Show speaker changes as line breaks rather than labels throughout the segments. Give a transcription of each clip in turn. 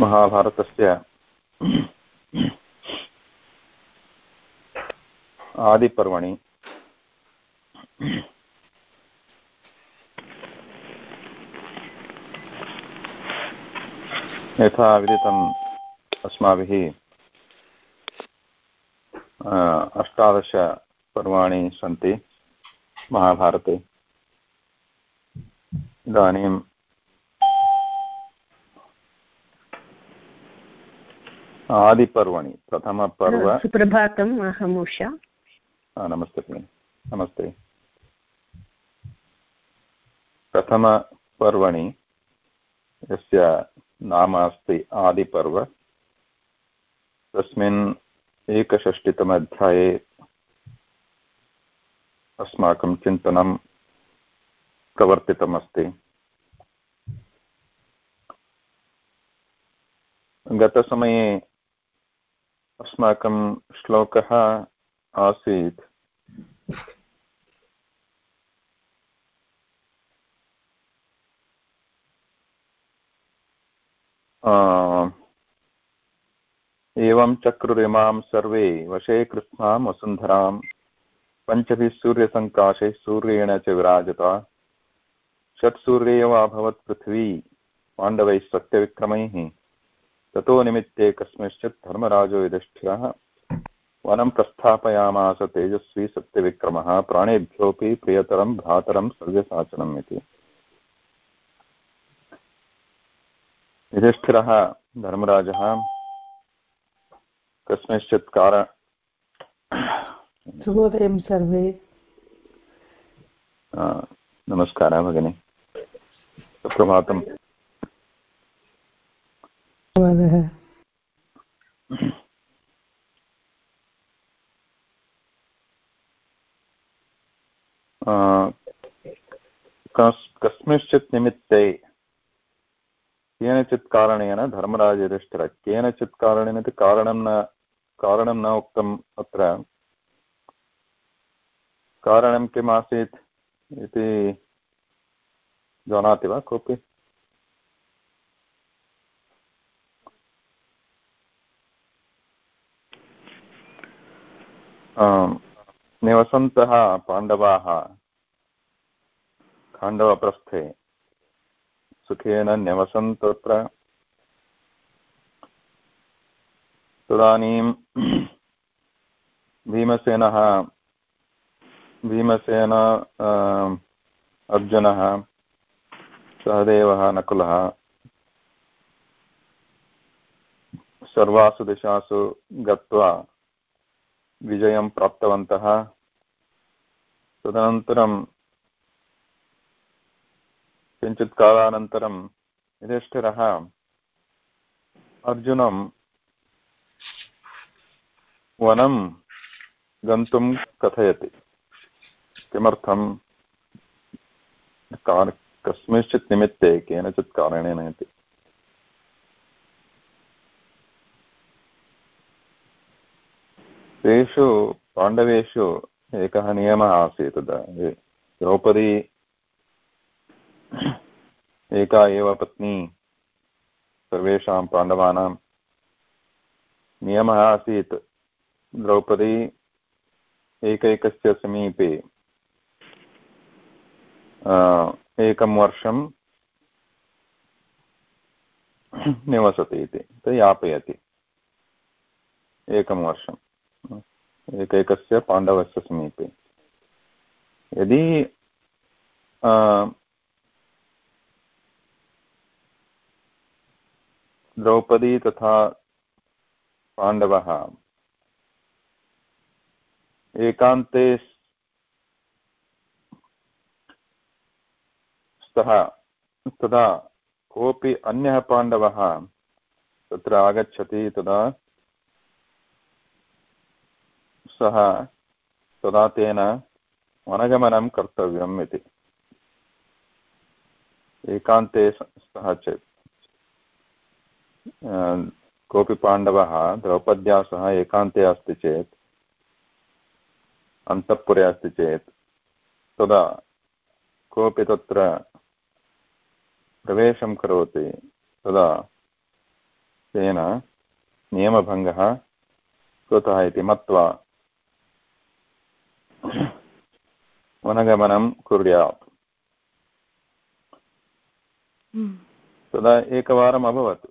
महाभारतस्य आदिपर्वणि। यथा विदितम् अस्माभिः अष्टादशपर्वाणि सन्ति महाभारते। इदानीं आदिपर्वणि प्रथमपर्व।
सुप्रभातम् अहम् उषा।
नमस्ते भगिनि। नमस्ते। प्रथमपर्वणि यस्य नाम अस्ति आदिपर्व। तस्मिन् एकषष्टितम अध्याये अस्माकं चिन्तनं प्रवर्तितमस्ति। गतसमये अस्माकं श्लोकः आसीत्। एवं चक्रुरिमां सर्वे वशे कृत्स्नां वसुन्धरां, पञ्चभिः सूर्यसङ्काशैः सूर्येण च विराजता। षट्सूर्येवाभवत् पृथ्वी, पाण्डवैः सत्यविक्रमैः। ततो निमित्ते कस्मिंश्चित् धर्मराजो युधिष्ठिरः वनं प्रस्थापयामास तेजस्वी सत्यविक्रमः प्राणेभ्योऽपि प्रियतरं भ्रातरं सर्वसाचनम् इति। युधिष्ठिरः धर्मराजः कस्मिंश्चित् कार
शुभोदयं सर्वे।
नमस्कारः भगिनि। सुप्रभातम्।
धन्यवादः
कस्मिंश्चित् निमित्ते, केनचित् कारणेन धर्मराजयुधिष्ठिर केनचित् कारणेन इति कारणं न कारणं न उक्तम् अत्र। कारणं किम् आसीत् इति जानाति वा कोऽपि? निवसन्तः पाण्डवाः खाण्डवप्रस्थे। सुखेन न्यवसन् तत्र तदानीं भीमसेनः भीमसेन अर्जुनः, सहदेवः, नकुलः, सर्वासु दिशासु गत्वा विजयं प्राप्तवन्तः। तदनन्तरं किञ्चित् कालानन्तरं युधिष्ठिरः अर्जुनं वनं गन्तुं कथयति। किमर्थं? कस्मिंश्चित् निमित्ते केनचित् कारणेन इति। तेषु पाण्डवेषु एकः नियमः आसीत् द्रौपदी एका एव पत्नी, सर्वेषां पाण्डवानां नियमः आसीत्। द्रौपदी एकैकस्य समीपे एकं वर्षं निवसति इति यापयति। एकं वर्षम्। एकैकस्य पाण्डवस्य समीपे। यदि द्रौपदी तथा पाण्डवः एकान्ते स्तः, तदा कोऽपि अन्यः पाण्डवः तत्र आगच्छति, तदा सः तदा तेन वनगमनं कर्तव्यम् इति। एकान्ते स्तः चेत्। कोऽपि पाण्डवः द्रौपद्या सह एकान्ते अस्ति चेत्, अन्तःपुरे अस्ति चेत्, तदा कोऽपि तत्र प्रवेशं करोति, तदा तेन नियमभङ्गः कृतः इति मत्वा वनगमनं कुर्यात्। तदा एकवारम् अभवत्।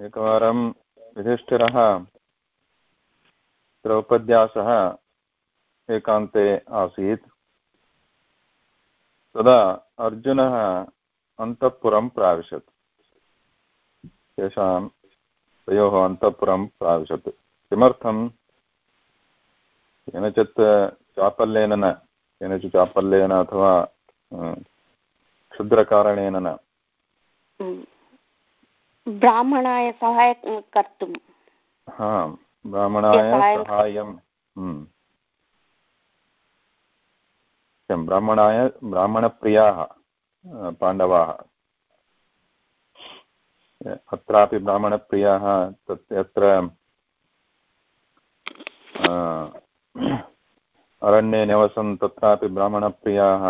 एकवारं युधिष्ठिरः द्रौपद्यासः एकान्ते आसीत्। तदा अर्जुनः अन्तःपुरं प्राविशत्। तेषां तयोः अन्तःपुरं प्राविशत्। किमर्थं केनचित् चापल्येन न केनचित् चापल्येन अथवा क्षुद्रकारणेन न
ब्राह्मणाय सहाय कर्तुं
हा ब्राह्मणाय सहायं ब्राह्मणाय ब्राह्मणप्रियाः पाण्डवाः। अत्रापि ब्राह्मणप्रियाः तत् यत्र अरण्ये निवसन् तत्रापि ब्राह्मणप्रियाः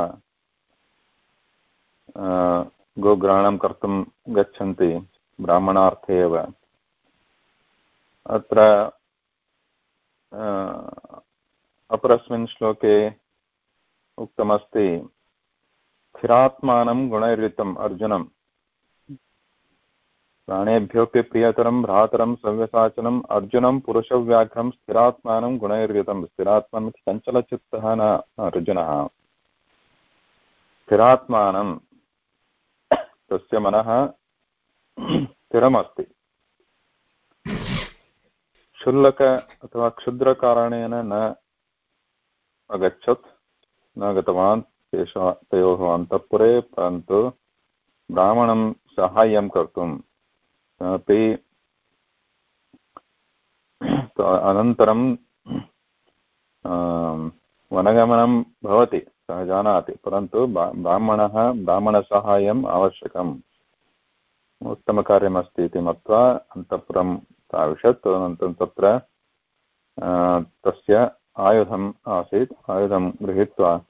गोग्रहणं कर्तुं गच्छन्ति ब्राह्मणार्थे एव। अत्र अपरस्मिन् श्लोके उक्तमस्ति, स्थिरात्मानं गुणैर्युतम् अर्जुनं प्राणेभ्योऽपि प्रियतरं, भ्रातरं सव्यसाचनम् अर्जुनं, पुरुषव्याघ्रं, स्थिरात्मानं, गुणैर्युतं स्थिरात्मन् चञ्चलचित्तः न अर्जुनः। स्थिरात्मानं, तस्य मनः स्थिरमस्ति। क्षुल्लक अथवा क्षुद्रकारणेन न अगच्छत्, न गतवान् तेषा तयोः अन्तःपुरे, परन्तु ब्राह्मणं अपि अनन्तरं वनगमनं भवति, सः जानाति, परन्तु ब्राह्मणः, ब्राह्मणसाहाय्यम् आवश्यकम्। उत्तमकार्यमस्ति इति मत्वा अन्तःपुरं प्राविशत् तदनन्तरं तत्र तस्य आयुधम् आसीत्, आयुधं गृहीत्वा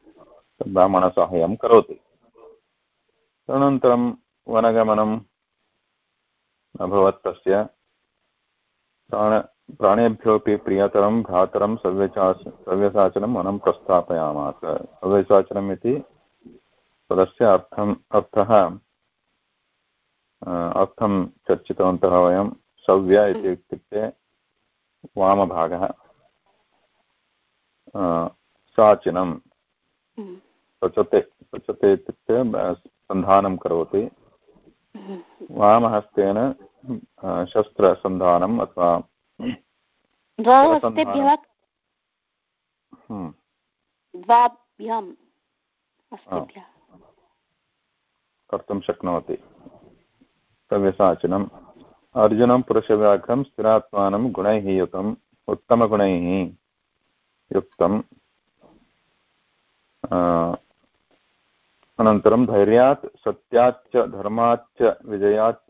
ब्राह्मणसाहाय्यं करोति। तदनन्तरं वनगमनम् अभवत् तस्य। प्राण प्राणेभ्योऽपि प्रियतरं भ्रातरं सव्यचास सव्यसाचनं वनं प्रस्थापयामास। सव्यसाचनम् इति पदस्य अर्थम् अर्थः अर्थं चर्चितवन्तः वयं। सव्य इति इत्युक्ते वामभागः। साचिनं पचते पचते इत्युक्ते सन्धानं करोति। वामहस्तेन शस्त्रसन्धानम् अथवा
द्वाभ्याम्
कर्तुं शक्नोति। सव्यसाचिनम् अर्जुनं पुरुषव्याघ्रं स्थिरात्मानं गुणैः युतम् उत्तमगुणैः युक्तम्। अनन्तरं धैर्यात् सत्याच्च धर्माच्च विजयाच्च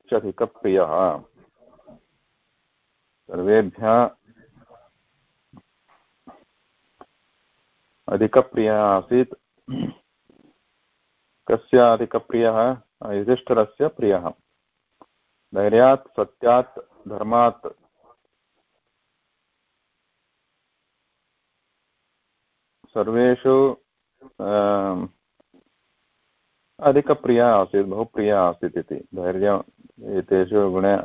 सर्वेभ्यः अधिकप्रियः आसीत्। कस्य अधिकप्रियः युधिष्ठिरस्य प्रियः। धैर्यात्, सत्यात्, धर्मात्। सर्वेषु अधिकप्रियः आसीत् बहु प्रियः आसीत् इति। धैर्यम् एतेषु गुणे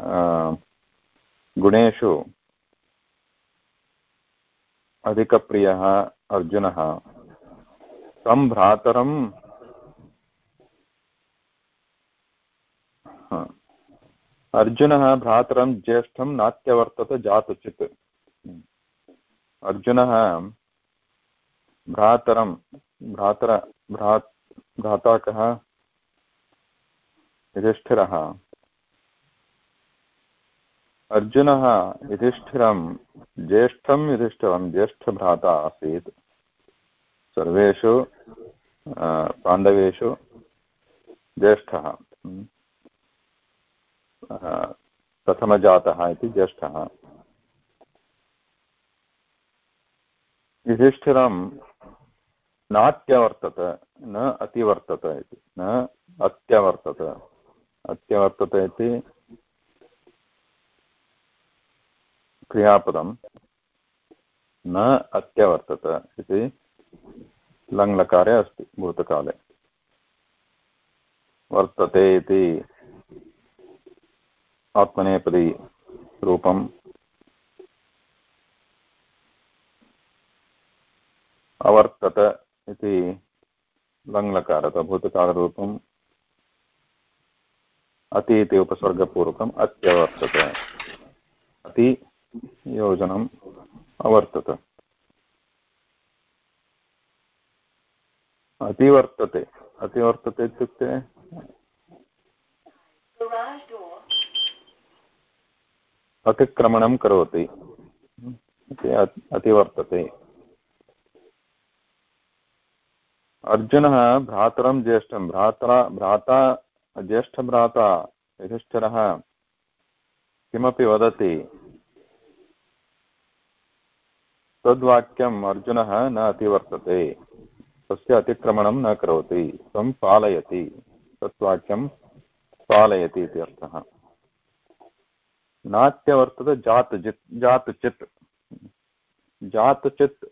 गुणेषु अधिकप्रियः अर्जुनः। तं भ्रातरं अर्जुनः भ्रातरं ज्येष्ठं नात्यवर्तत जातुचित्। अर्जुनः भ्रातरं, भ्रातर भ्रा भ्राता कः? युधिष्ठिरः। अर्जुनः युधिष्ठिरं, ज्येष्ठं युधिष्ठिरं, ज्येष्ठभ्राता आसीत्। सर्वेषु पाण्डवेषु ज्येष्ठः। प्रथमजातः इति ज्येष्ठः। युधिष्ठिरं नात्यवर्तत न अतिवर्तत इति, न अत्यवर्तत। अत्यवर्तत इति क्रियापदं न अत्यवर्तत इति लङ्लकारे अस्ति, भूतकाले। वर्तते इति आत्मनेपदी रूपम् अवर्तत इति लङ्लकारत भूतकालरूपम् अति इति उपसर्गपूर्वकम् अत्यवर्तत। अति योजनम् अवर्तत। अतिवर्तते। अतिवर्तते इत्युक्ते? अतिक्रमणं करोति। अतिवर्तते। अर्जुनः भ्रातरं ज्येष्ठं भ्रातरा भ्राता ज्येष्ठभ्राता युधिष्ठिरः किमपि वदति तद्वाक्यम् अर्जुनः न अतिवर्तते तस्य अतिक्रमणं न करोति तं पालयति। तत् वाक्यं पालयति इति अर्थः। नात्यवर्तते जात् जित्, जात् चित्। जात् चित्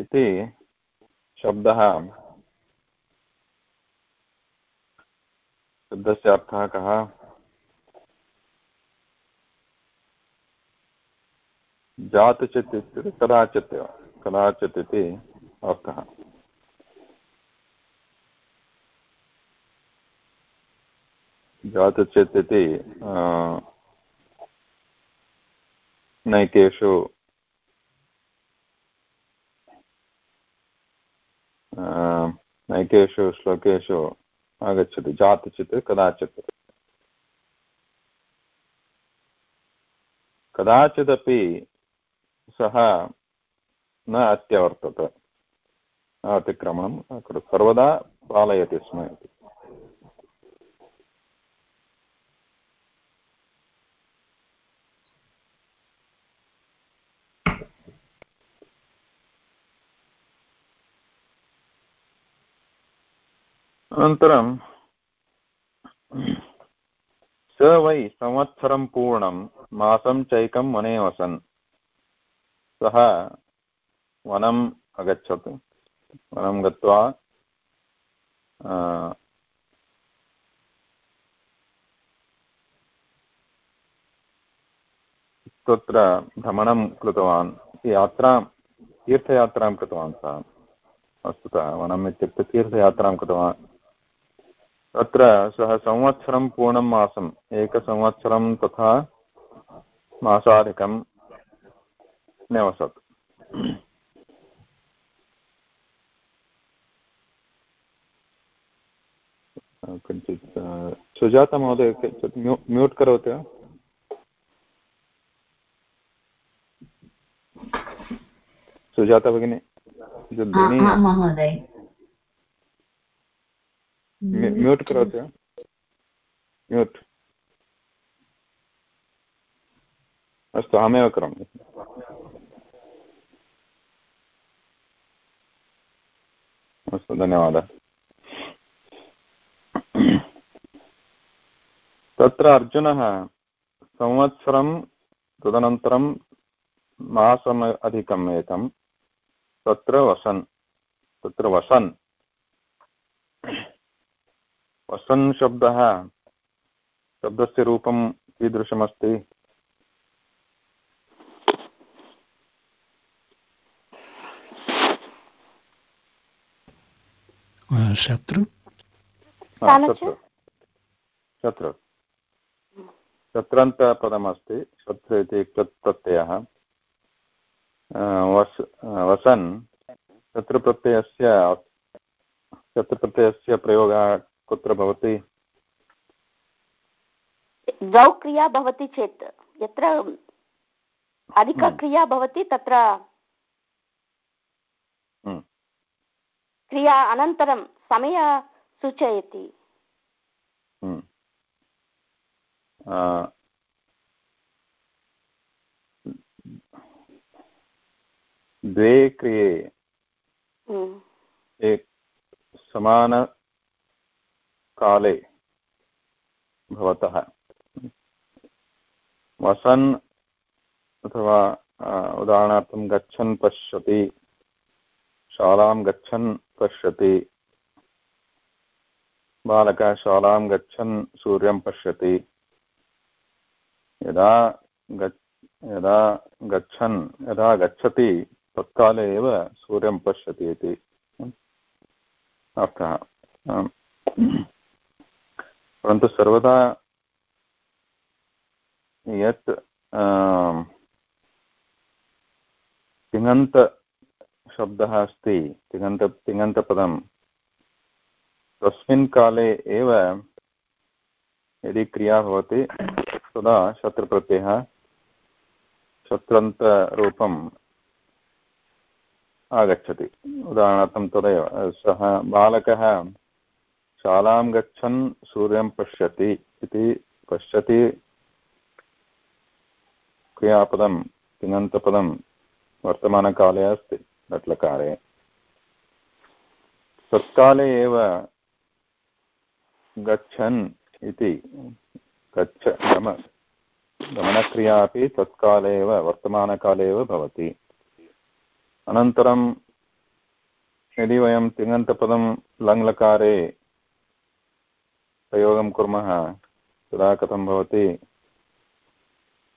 इति शब्दः शब्दस्य अर्थः कः? जातचित् इत्युक्ते कदाचित् कदाचित् इति अर्थः। जातचित् इति नैकेषु नैकेषु श्लोकेषु आगच्छति। जातचित् कदाचित्। कदाचिदपि सः न अत्यवर्तत। अतिक्रमणं सर्वदा पालयति स्म इति। अनन्तरं स वै संवत्सरं पूर्णं, मासं चैकं वने वसन्। सः वनम् अगच्छत्। वनं गत्वा तत्र भ्रमणं कृतवान्। यात्रां, तीर्थयात्रां कृतवान् सः। वस्तुतः वनम् इत्युक्ते तीर्थयात्रां कृतवान्। तत्र सः संवत्सरं पूर्णं मासम् एकसंवत्सरं तथा मासाधिकं न्यवसत् किञ्चित् सुजाता किञ्चित् म्यू म्यूट् करोति वा सुजाता भगिनी
महोदय
म्यूट् करोति वा म्यूट् अस्तु अहमेव करोमि अस्तु धन्यवादः तत्र अर्जुनः संवत्सरं तदनन्तरं मासम् अधिकम् एकं तत्र वसन् तत्र वसन् वसन् शब्दः शब्दस्य रूपं कीदृशमस्ति
शत्रु?
शत्रु। शत्रन्तपदमस्ति शत्रु इति प्रत्ययः वस् वसन् शत्रुप्रत्ययस्य शत्रुप्रत्ययस्य प्रयोगः कुत्र भवति?
द्वौ क्रिया भवति चेत् यत्र अधिकक्रिया भवति तत्र क्रिया अनन्तरं समय सूचयति।
द्वे क्रिये एक समानकाले भवतः। वसन् अथवा उदाहरणार्थं गच्छन् पश्यति शालां गच्छन् पश्यति। बालकः शालां गच्छन्, सूर्यं पश्यति। यदा यदा गच्छन्, यदा गच्छति, तत्काले एव सूर्यं पश्यति इति। अर्थः। परन्तु सर्वदा यत् तिङन्तशब्दः अस्ति। तिङन्त तिङन्तपदं तस्मिन् काले एव यदि क्रिया भवति, तदा शत्रुप्रत्ययः शत्रन्तरूपम् आगच्छति। उदाहरणार्थं तदेव, सः बालकः शालां गच्छन्, सूर्यं पश्यति इति पश्यति। क्रियापदं तिङन्तपदं वर्तमानकाले अस्ति। लट्लकारे तत्काले एव गच्छन् इति, गच्छ, गम, गमनक्रिया अपि तत्काले एव, वर्तमानकाले एव भवति। अनन्तरं यदि वयं तिङन्तपदं लङ्लकारे प्रयोगं कुर्मः, तदा कथं भवति?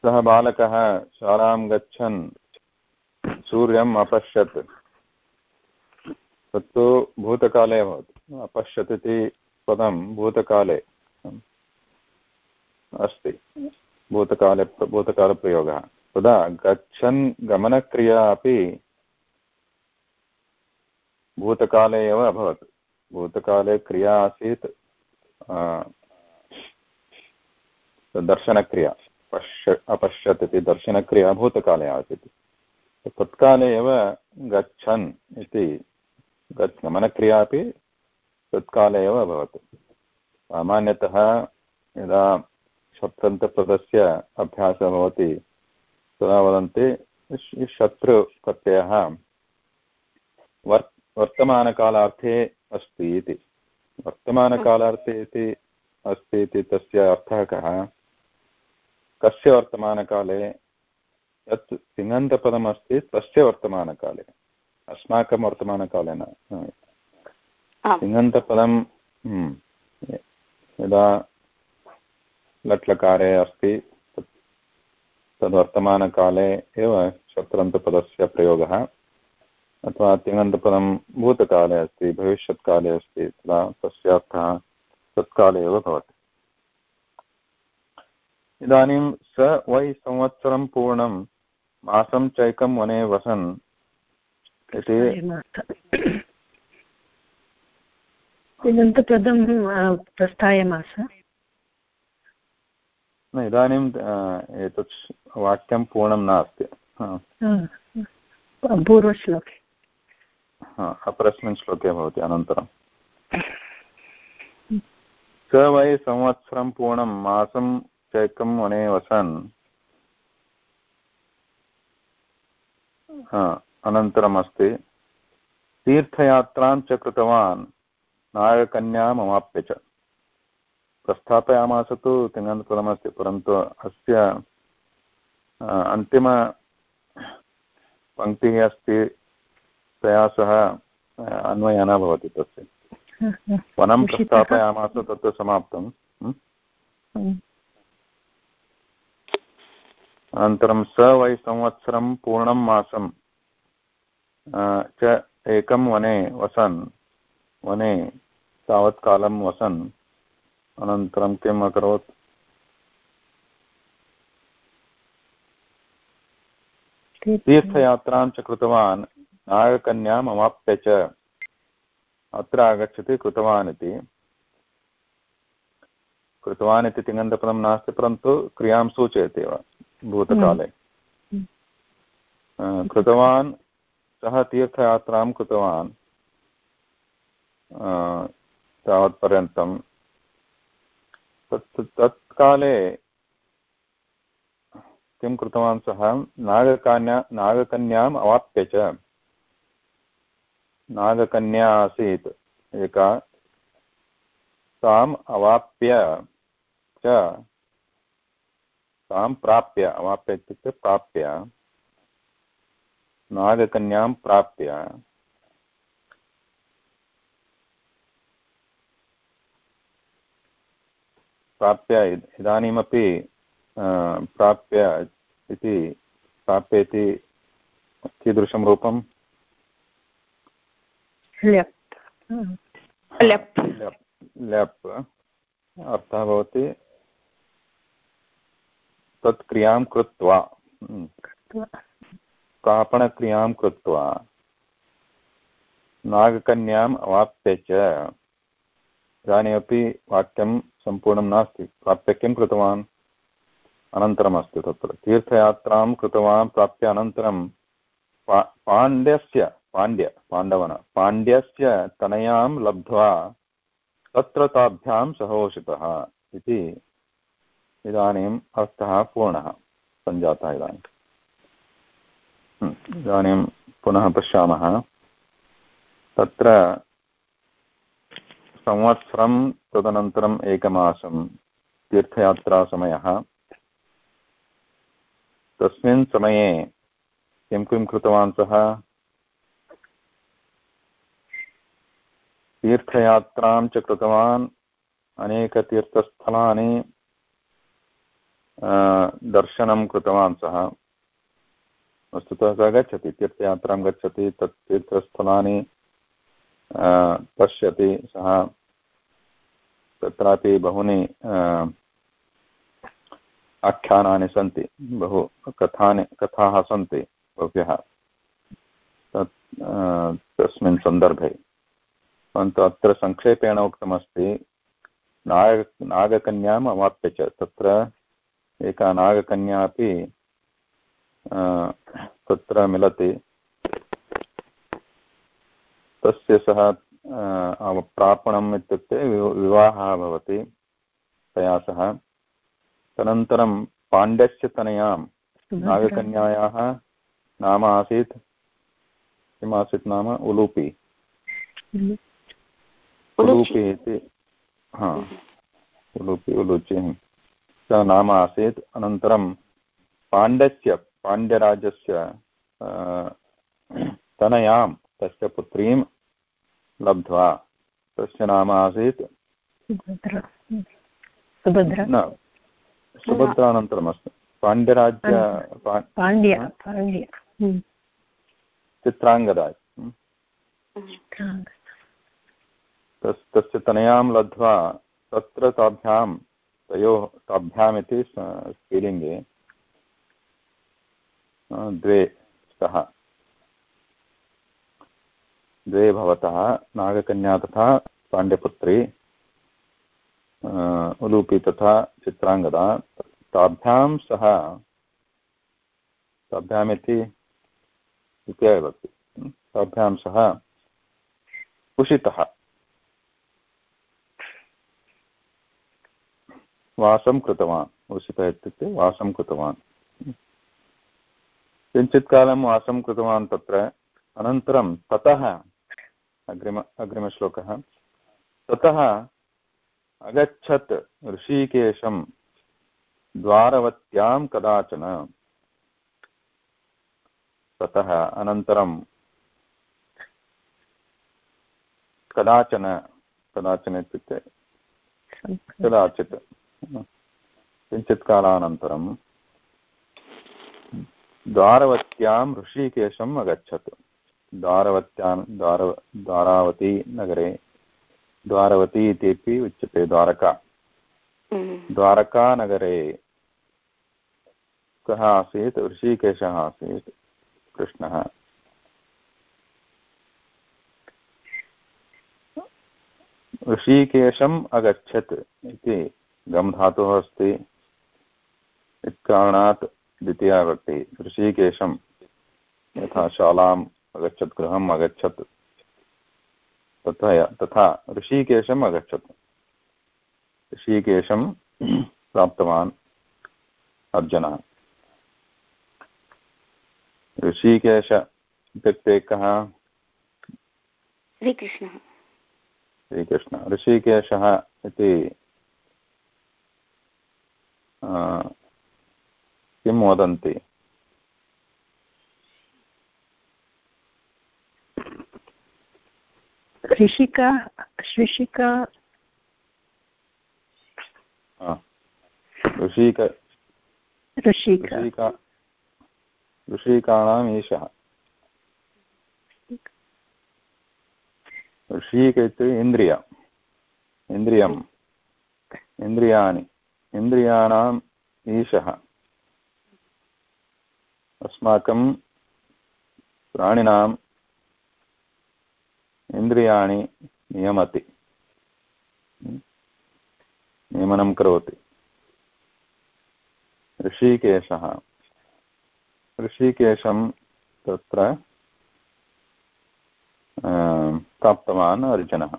सः बालकः शालां गच्छन् सूर्यम् अपश्यत्। तत्तु भूतकाले भवति। अपश्यत् इति पदं भूतकाले। अस्ति। भूतकाले भूतकालप्रयोगः। तदा गच्छन् गमनक्रिया अपि भूतकाले एव अभवत्। भूतकाले क्रिया आसीत् दर्शनक्रिया। पश्य अपश्यत् इति दर्शनक्रिया भूतकाले आसीत्। तत्काले एव गच्छन् इति गमनक्रिया अपि तत्काले एव अभवत् सामान्यतः यदा शत्रन्तपदस्य अभ्यासः भवति, तदा वदन्ति शत्रुप्रत्ययः वर् वर्तमानकालार्थे अस्ति इति। वर्तमानकालार्थे इति अस्ति इति तस्य अर्थः कः? कस्य वर्तमानकाले यत् तिङन्तपदमस्ति तस्य वर्तमानकाले। अस्माकं वर्तमानकाले न तिङन्तपदं हम्म, यदा लट्लकारे अस्ति तद्वर्तमानकाले एव शत्रन्तपदस्य प्रयोगः। अथवा तिङन्तपदं भूतकाले अस्ति भविष्यत्काले अस्ति तदा तस्य अर्थः तत्काले एव भवति। इदानीं स वै संवत्सरं पूर्णं मासं चैकं वने वसन् इति
तिङन्तपदं प्रस्थायमास
न इदानीम् एतत् वाक्यं पूर्णं नास्ति।
पूर्वश्लोके।
अपरस्मिन् श्लोके भवति अनन्तरं। स वै संवत्सरं पूर्णं मासं चैकं वने वसन्। अनन्तरमस्ति तीर्थयात्रां च कृतवान् नागकन्यामवाप्य च। प्रस्थापयामास तु तिङन्तपदमस्ति परन्तु अस्य अन्तिमपङ्क्तिः अस्ति तया सह अन्वयः न भवति तस्य। वनं प्रस्थापयामास तत् समाप्तम् अनन्तरं स वै संवत्सरं पूर्णं मासं च एकं वने वसन् वने तावत् कालं वसन् अनन्तरं किम् अकरोत्? तीर्थयात्रां च कृतवान् नागकन्याम् अवाप्य च अत्र आगच्छति कृतवान् इति। कृतवान् इति तिङन्तपदं नास्ति परन्तु क्रियाँ सूचयति एव। भूतकाले। हम्म। कृतवान् सः तीर्थयात्रां कृतवान् तावत्पर्यन्तं। तत् तत्काले किं कृतवान् सः? नागकन्या नागकन्याम् अवाप्य च। नागकन्या आसीत् एका। ताम् अवाप्य च। तां प्राप्य अवाप्य इत्युक्ते प्राप्य। नागकन्यां प्राप्य। प्राप्य इदानीमपि प्राप्य इति प्राप्य इति कीदृशं रूपं?
ल्यप्।
अर्थः भवति तत् क्रियाँ कृत्वा। प्रापणक्रियाँ कृत्वा। नागकन्याम् अवाप्य च। इदानीमपि वाक्यं सम्पूर्णं नास्ति। प्राप्य किं कृतवान्। अनन्तरमस्ति तत्र। तीर्थयात्रां कृतवान् प्राप्य अनन्तरं पा पाण्ड्यस्य पाण्ड्य पाण्डवन। पाण्ड्यस्य तनयां लब्ध्वा तत्र ताभ्यां सहोषितः इति इदानीम् अर्थः पूर्णः सञ्जातः इदानीम्। हम्म, इदानीं पुनः पश्यामः। तत्र संवत्सरं तदनन्तरम् एकमासं तीर्थयात्रासमयः। तस्मिन् समये किं किं कृतवान् सः? तीर्थयात्रां च कृतवान् अनेकतीर्थस्थलानि। दर्शनं कृतवान् सः। वस्तुतः सः गच्छति, तीर्थयात्रां गच्छति, तत् तीर्थस्थलानि पश्यति सः। तत्रापि बहूनि आख्यानानि सन्ति, बहु कथानि, कथाः सन्ति बह्व्यः तत् तस्मिन् सन्दर्भे। परन्तु अत्र सङ्क्षेपेण उक्तमस्ति नाग नागकन्याम् अवाप्य च, तत्र एका नागकन्या अपि तत्र मिलति। तस्य सः प्रापणम् इत्युक्ते विवाहः भवति तया सह। तदनन्तरं पाण्ड्यस्य तनयां नागकन्यायाः नाम आसीत्। किम् आसीत् नाम? उलूपि। उलूपि इति हा। उलूपि उलूचि। स नाम आसीत्। अनन्तरं पाण्ड्यस्य पाण्ड्यराजस्य तनयां तस्य पुत्रीं लब्ध्वा। तस्य नाम आसीत् न सुभद्रानन्तरमस्ति पाण्ड्यराज्य
पाण्ड्य। पाण्ड्य
चित्राङ्गदा तस्य तनयां लब्ध्वा तत्र ताभ्यां तयोः ताभ्याम् इति स्त्रीलिङ्गे द्वे स्तः। द्वे भवतः, नागकन्या तथा पाण्ड्यपुत्री उलूपी तथा चित्राङ्गदा ताभ्यां सह ताभ्यामिति द्वितीया विभक्ति ताभ्यां सह उषितः वासं कृतवान्। उषितः इत्युक्ते वासं कृतवान्। किञ्चित् कालं वासं कृतवान् तत्र अनन्तरं ततः, अग्रिम, अग्रिमश्लोकः, ततः अगच्छत् ऋषिकेशं द्वारवत्यां कदाचन। ततः अनन्तरं कदाचन कदाचन इत्युक्ते, कदाचित्। किञ्चित् कालानन्तरं द्वारवत्यां ऋषिकेशम् अगच्छत्। द्वारवत्यां द्वार द्वारावती नगरे द्वारवती इत्यपि उच्यते द्वारका। हम्म। द्वारकानगरे कः आसीत्? ऋषिकेशः आसीत् कृष्णः। ऋषिकेशम् अगच्छत् इति गम् धातुः अस्ति इत्कारणात् द्वितीया विभक्ति ऋषिकेशं यथा शालाम् अगच्छत् गृहम् अगच्छत् तथा तथा ऋषिकेशम् अगच्छत्। ऋषिकेशं प्राप्तवान् अर्जुनः। ऋषिकेश इत्युक्ते कः
श्रीकृष्णः।
श्रीकृष्ण। ऋषिकेशः इति किं वदन्ति
ऋषिका ऋषिका
ऋषिक
ऋषिका
ऋषिका ऋषिकाणाम् ईशः ऋषिक इत्युक्ते इन्द्रिय इन्द्रियम् इन्द्रियाणि इन्द्रियाणाम् ईशः। अस्माकं प्राणिनाम् इन्द्रियाणि नियमति। नियमनं करोति। ऋषिकेशः। ऋषिकेशं तत्र प्राप्तवान् अर्जुनः।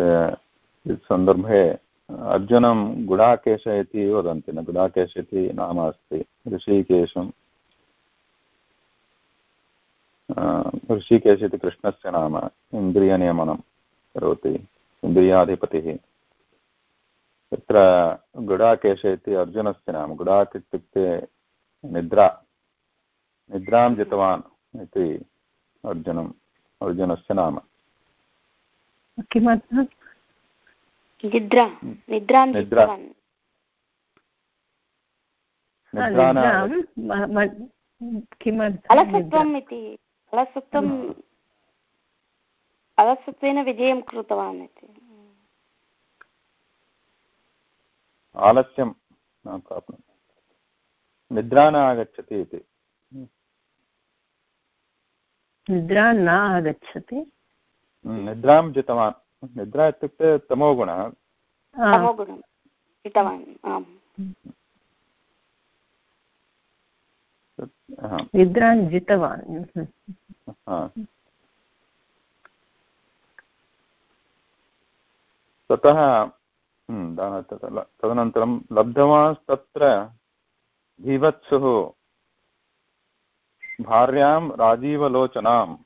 सन्दर्भे अर्जुनं गुडाकेश इति वदन्ति, न गुडाकेश इति नाम अस्ति, ऋषिकेशं। ऋषिकेश इति कृष्णस्य नाम, इन्द्रियनियमनं करोति, इन्द्रियाधिपतिः। तत्र गुडाकेश इति अर्जुनस्य नाम, गुडाक् इत्युक्ते निद्रा, निद्रां जितवान् इति अर्जुनम् अर्जुनस्य नाम।
किमर्थं
निद्रा निद्रां।
निद्रा
अलसत्वम् इति अलसत्वम् अलसत्वेन विजयं कृतवान् इति।
आलस्यं निद्रा न आगच्छति इति।
निद्रा न आगच्छति।
निद्रां जितवान्। निद्रा इत्युक्ते तमोगुणः
तमोगुणं जितवान् आम्।
निद्रां जितवान्।
ततः हम्म, तदनन्तरं लब्धवान् तत्र धीवत्सुः भार्यां राजीवलोचनाम्।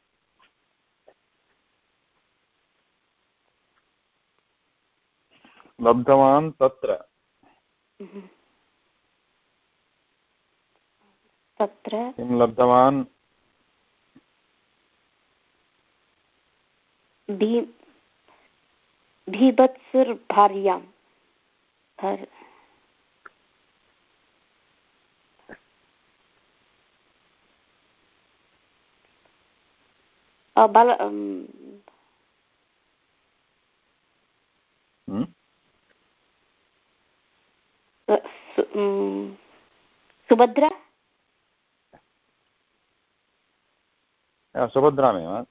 लब्धवान् तत्र।
तत्र।
किं लब्धवान्?
धीबत्सुर्भार्यां बल सुभद्रा?
सुभद्रामेव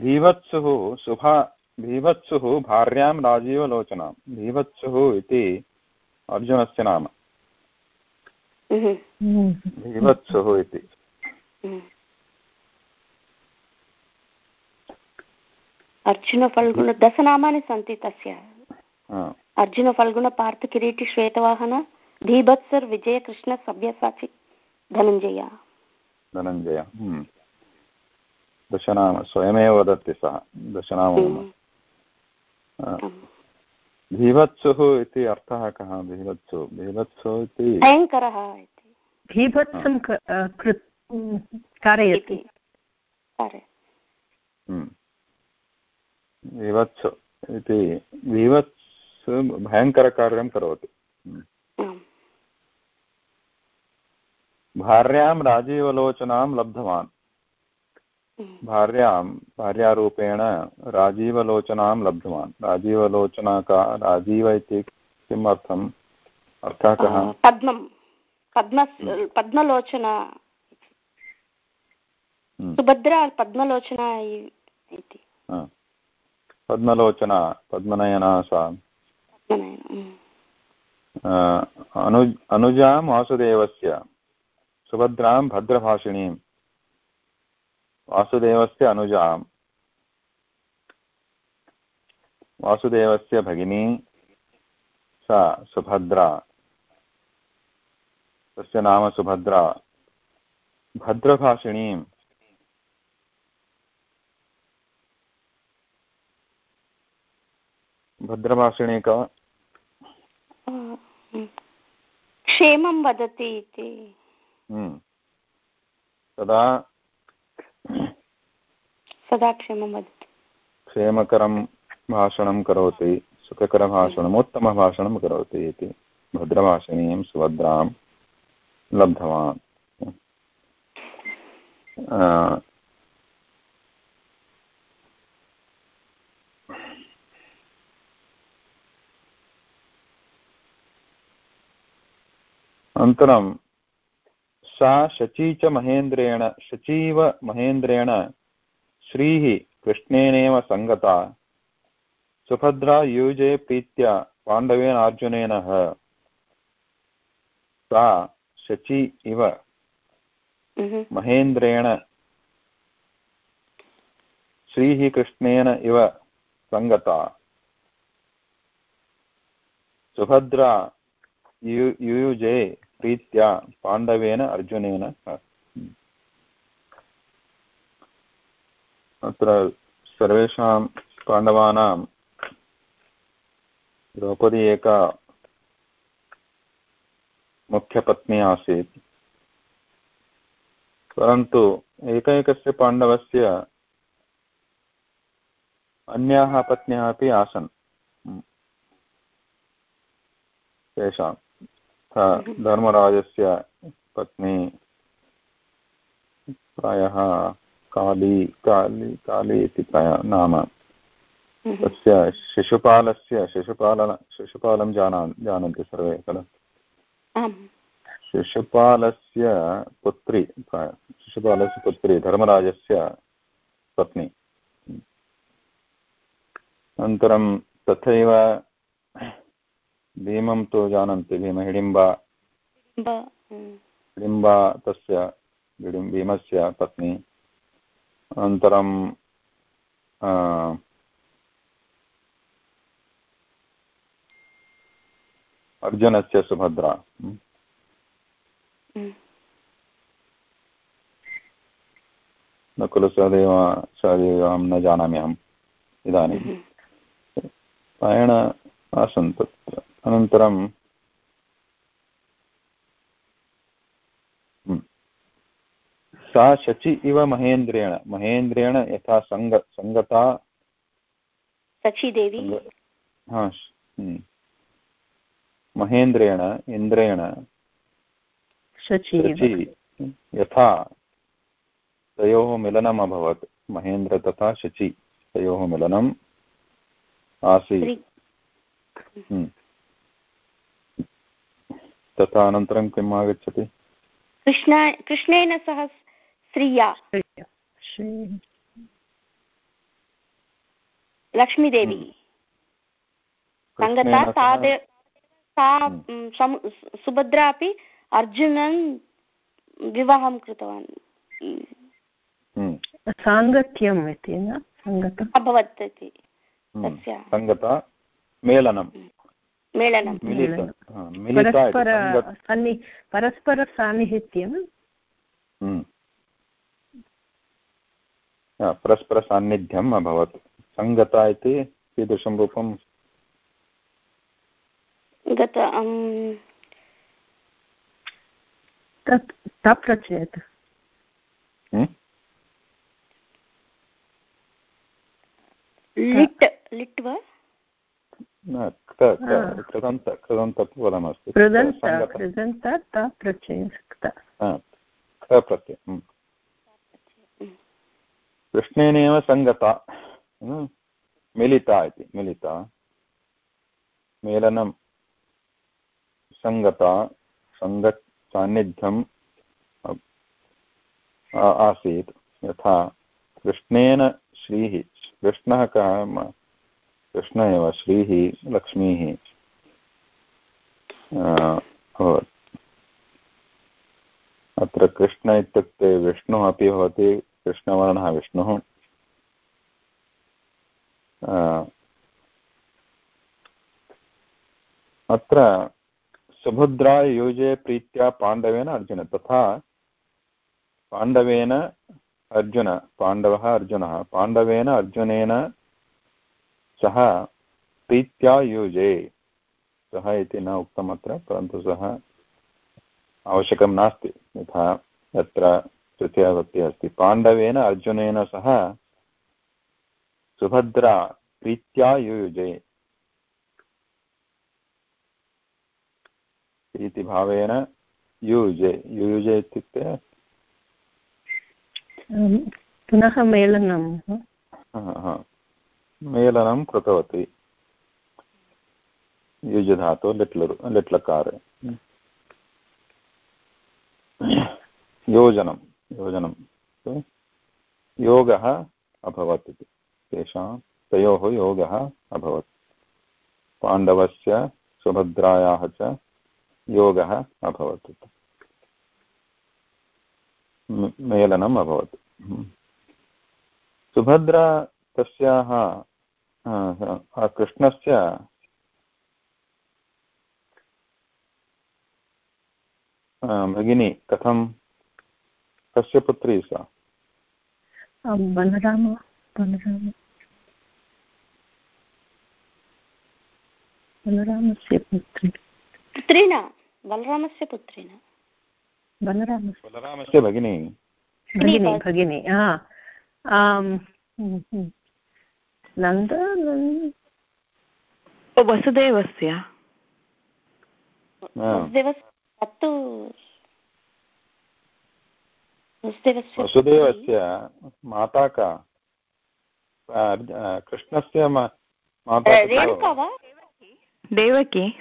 धीवत्सुः सुभा भीवत्सुः भार्यां राजीवलोचनां भीवत्सुः इति अर्जुनस्य नाम। भीवत्सुः इति।
अर्जुनफल्गुण दशनामानि सन्ति तस्य। अर्जुनफल्गुणपार्थकिरीटि श्वेतवाहन धीभत्सर् विजयकृष्ण सव्यसाचि धनञ्जय
धनञ्जय दशनाम स्वयमेव वदति सः दशनाम भीभत्सुः इति अर्थः कः? भीभत्सु भीभत्सु इति
भयङ्करः
भीभत्सं कारयति।
भीभत्सु इति भीभत्स् भयङ्करकार्यं करोति। भार्यां राजीवलोचनां लब्धवान्। भार्यां भार्यारूपेण राजीवलोचनां लब्धवान्। राजीवलोचना का राजीव इति किम् अर्थम्? अर्थः कः?
पद्मं पद्म पद्मलोचना। सुभद्रा पद्मलोचना इति।
पद्मलोचना पद्मनयना सा। अनु, अनुजां वासुदेवस्य, सुभद्रां भद्रभाषिणीं, वासुदेवस्य अनुजां वासुदेवस्य भगिनी, सा सुभद्रा, तस्य नाम सुभद्रा, भद्रभाषिणीं, भद्रभाषिणी का?
क्षेमं वदति इति।
हम्म। तदा
सदा क्षेमं वदति।
क्षेमकरं भाषणं करोति सुखकरभाषणम् उत्तमभाषणं करोति इति। भद्रभाषणीयं सुभद्रां लब्धवान्। अनन्तरं सा शची च महेन्द्रेण शचीव महेन्द्रेण श्रीः कृष्णेनेव सङ्गता। सुभद्रा युजे प्रीत्या पाण्डवेन अर्जुनेन सा शची इव महेन्द्रेण श्रीः कृष्णेन इव सङ्गता। सुभद्रा युयुजे प्रीत्या पाण्डवेन अर्जुनेन अत्र सर्वेषां पाण्डवानां द्रौपदी एका मुख्यपत्नी आसीत्। परन्तु एकैकस्य पाण्डवस्य अन्याः पत्न्यः अपि आसन्। तेषां धर्मराजस्य पत्नी प्रायः काली काली काली इति प्रायः नाम। तस्य शिशुपालस्य शिशुपालन शिशुपालं जाना जानन्ति सर्वे खलु? शिशुपालस्य पुत्री शिशुपालस्य पुत्री धर्मराजस्य पत्नी। अनन्तरं तथैव भीमं तु जानन्ति भीम हिडिम्बा। हिडिम्बा तस्य भीमस्य पत्नी। अनन्तरं अर्जुनस्य सुभद्रा। न खलु सदैव सदैव अहं न जानामि अहम् इदानीं प्रायेण आसन् तत्र। अनन्तरं हम्म। सा शचि इव महेन्द्रेण महेन्द्रेण यथा सङ्ग सङ्गता
शचीदेवी
हा हम्म। महेन्द्रेण इन्द्रेण शची यथा तयोः मिलनम् अभवत् महेन्द्र तथा शची तयोः मिलनम् आसीत्। तथा अनन्तरं किम् आगच्छति?
कृष्ण कृष्णेन सह श्रिया। लक्ष्मीदेवी। हम्म। सङ्गता सा सा हम्म। सुभद्रा अपि अर्जुनन् विवाहं कृतवान्।
साङ्गत्यम् इति न?
अभवत् इति।
सङ्गता मेलनं
मेलनं।
परस्पर सन्नि परस्परसान्निहित्यं
हम्म। परस्परसान्निध्यम् अभवत्। सङ्गता इति कीदृशं रूपं
तत्
हम्म?
लिट् लिट् वा?
कृदन्तपदमस्ति कृष्णेनैव सङ्गता मिलिता इति मिलिता. मेलनं सङ्गता सङ्ग सान्निध्यम् आसीत्. यथा कृष्णेन श्रीः कृष्णः कः कृष्ण एव श्रीः लक्ष्मीः। भवत् अत्र कृष्ण इत्युक्ते विष्णुः अपि भवति, कृष्णवर्णः विष्णुः। अत्र सुभद्रा युजे प्रीत्या पाण्डवेन अर्जुन, तथा पाण्डवेन अर्जुन, पाण्डवः अर्जुनः, पाण्डवेन अर्जुनेन सः प्रीत्या युजे सः इति न उक्तम् अत्र परन्तु सः आवश्यकं नास्ति। यथा यत्र तृतीयावृत्तिः अस्ति पाण्डवेन अर्जुनेन सह सुभद्रा प्रीत्या युयुजे इति भावेन युयुजे युयुजे इत्युक्ते
पुनः मेलनं
मेलनं कृतवती। युजधातु लिट्ल लिट्लकारे। योजनं योजनं। योगः अभवत् इति। तेषां तयोः योगः अभवत्। पाण्डवस्य सुभद्रायाः च योगः अभवत् मेलनम् अभवत्। सुभद्रा तस्याः कृष्णस्य? भगिनी कथं? कस्य पुत्री सा?
बलराम बलराम. बलरामस्य पुत्री.
पुत्री न बलरामस्य पुत्री न
बलरामस्य.
बलरामस्य भगिनी।
भगिनी भगिनी नन्द
वसुदेवस्य।
तत्तु।
वसुदेवस्य माता का? कृष्णस्य माता
वा?
देवकी।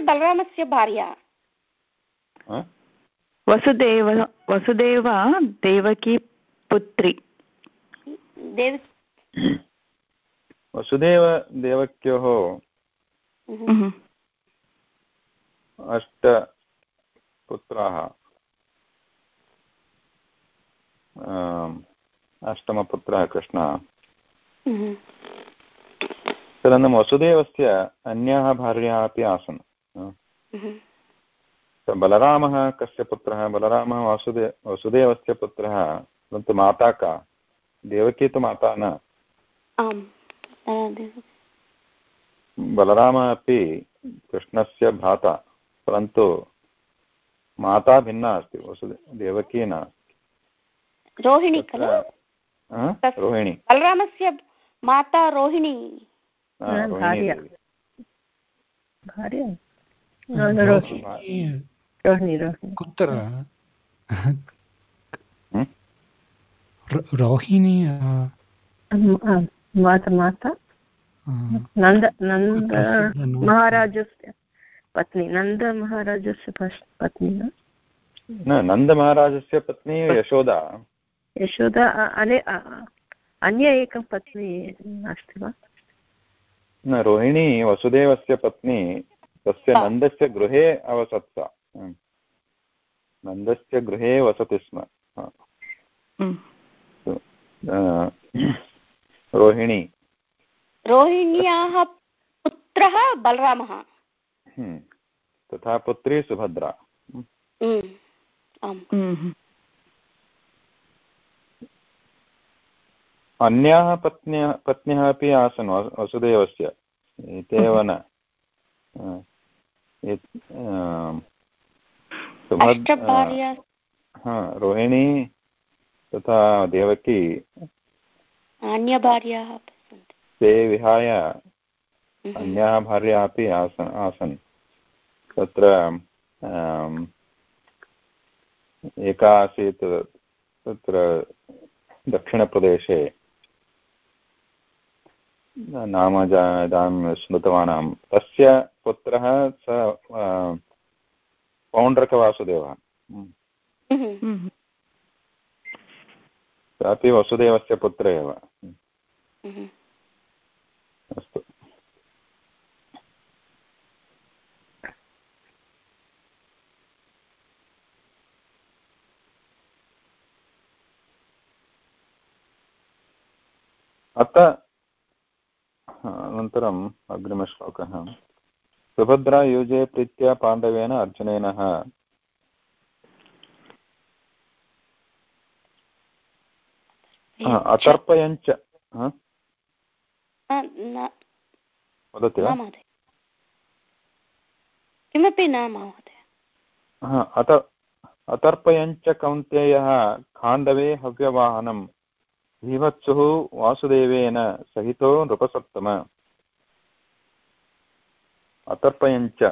बलरामस्य भार्या।
वसुदेव वसुदेव देवकी पुत्री।
देव
वसुदेव देवक्योः। अष्ट पुत्राः। अष्टमपुत्रः कृष्णः। तदनन्तरं वसुदेवस्य अन्याः भार्याः अपि आसन्। बलरामः कस्य पुत्रः? बलरामः वासुदे वसुदेवस्य पुत्रः। परन्तु माता का? देवकी तु माता न? बलरामः अपि कृष्णस्य भ्राता परन्तु माता भिन्ना अस्ति देवकी न
रोहिणी खलु?
रोहिणी।
बलरामस्य माता रोहिणी।
कुत्र? रोहिणी
माता नन्द नन्द महाराजस्य पत्नी नन्दमहाराजस्य पत्नी
न? नन्दमहाराजस्य पत्नी यशोदा।
यशोदा अने अन्य एकं पत्नी नास्ति वा?
न रोहिणी वसुदेवस्य पत्नी तस्य नन्दस्य गृहे अवसत् सा नन्दस्य गृहे वसति स्म। रोहिणी।
रोहिण्याः पुत्रः बलरामः।
तथा पुत्री सुभद्रा। अन्याः पत्न्यः पत्न्यः अपि आसन् वसुदेवस्य। एतेव न रोहिणी तथा देवकी।
अन्यभार्याः
ते विहाय अन्याः भार्याः अपि आसन् आसन्। तत्र एका आसीत् तत्र दक्षिणप्रदेशे नाम इदानीं स्मृतवानां। तस्य पुत्रः स पौण्ड्रकवासुदेवः। सः वसुदेवस्य पुत्र एव। अस्तु अत अनन्तरम् अग्रिमश्लोकः। सुभद्रा युजे प्रीत्या पाण्डवेन अर्जुनेन। अतर्पयञ्च वदति वा
किमपि न महोदय
हा, अत अतर्पयञ्च कौन्तेयः खाण्डवे हव्यवाहनं भीवत्सुः वासुदेवेन सहितो नृपसप्तम अतर्पयञ्च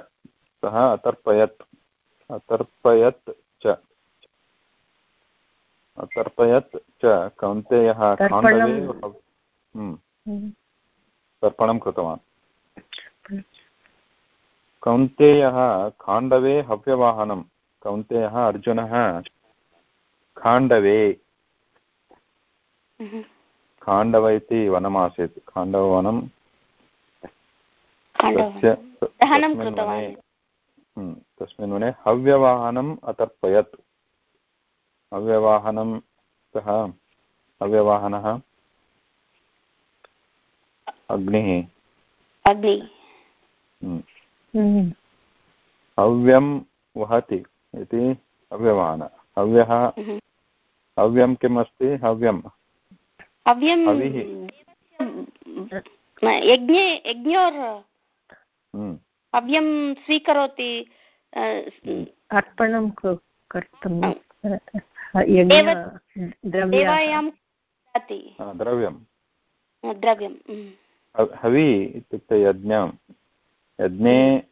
सः अतर्पयत् अतर्पयत् च अतर्पयत् च कौन्तेयः खाण्डवे हम्म,
हम्म।
तर्पणं कृतवान्। कौन्तेयः खाण्डवे हव्यवाहनं। कौन्तेयः अर्जुनः खाण्डवे।
हम्म।
खाण्डव इति वनमासीत्। खाण्डववनं तस्य तस्मिन् वने हम्म, हव्यवाहनम् अतर्पयत्। हव्यवाहनं कः? हव्यवाहनः अग्निः।
अग्नि।
हम्म,
हम्म।
हव्यं वहति इति हव्यवाहन हव्यः
हम्म।
हव्यं किम् अस्ति हव्यं।
हव्यं
हविः।
यज्ञे यज्ञोर्
हम्म,
हव्यं स्वीकरोति
अर्पणं कर्तुं द्रव्य
हा, द्रव्यं।
द्रव्यं।
हवि इत्युक्ते यज्ञं। यज्ञे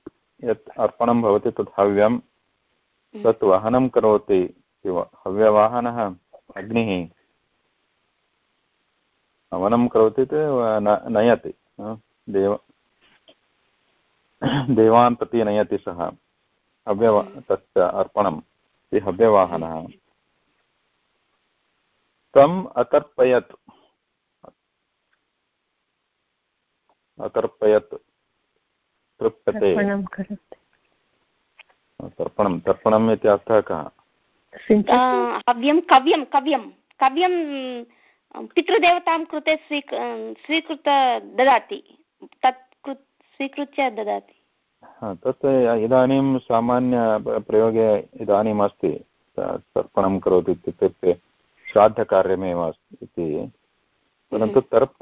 यत् अर्पणं भवति तत् हव्यं। तत् वहनं करोति इव। हव्यवाहनः अग्निः। हवनं करोति इति नयति। देव देवान् प्रति नयति सः। हव्यवा तस्य अर्पणम् इति हव्यवाहनः। तम् अतर्पयत्। अतर्पयत्। तृप्यते। तर्पणं तर्पणम् इति अर्थः कः?
अ, हव्यं कव्यं कव्यं। कव्यं पितृदेवतां कृते स्वीक स्वीकृत ददाति। तत् स्वीकृत्य ददाति।
तत् इदानीं सामान्य प्रयोगे इदानीम् अस्ति तर्पणं करोति इत्युक्ते श्राद्धकार्यमेव अस्ति इति। परन्तु तर्प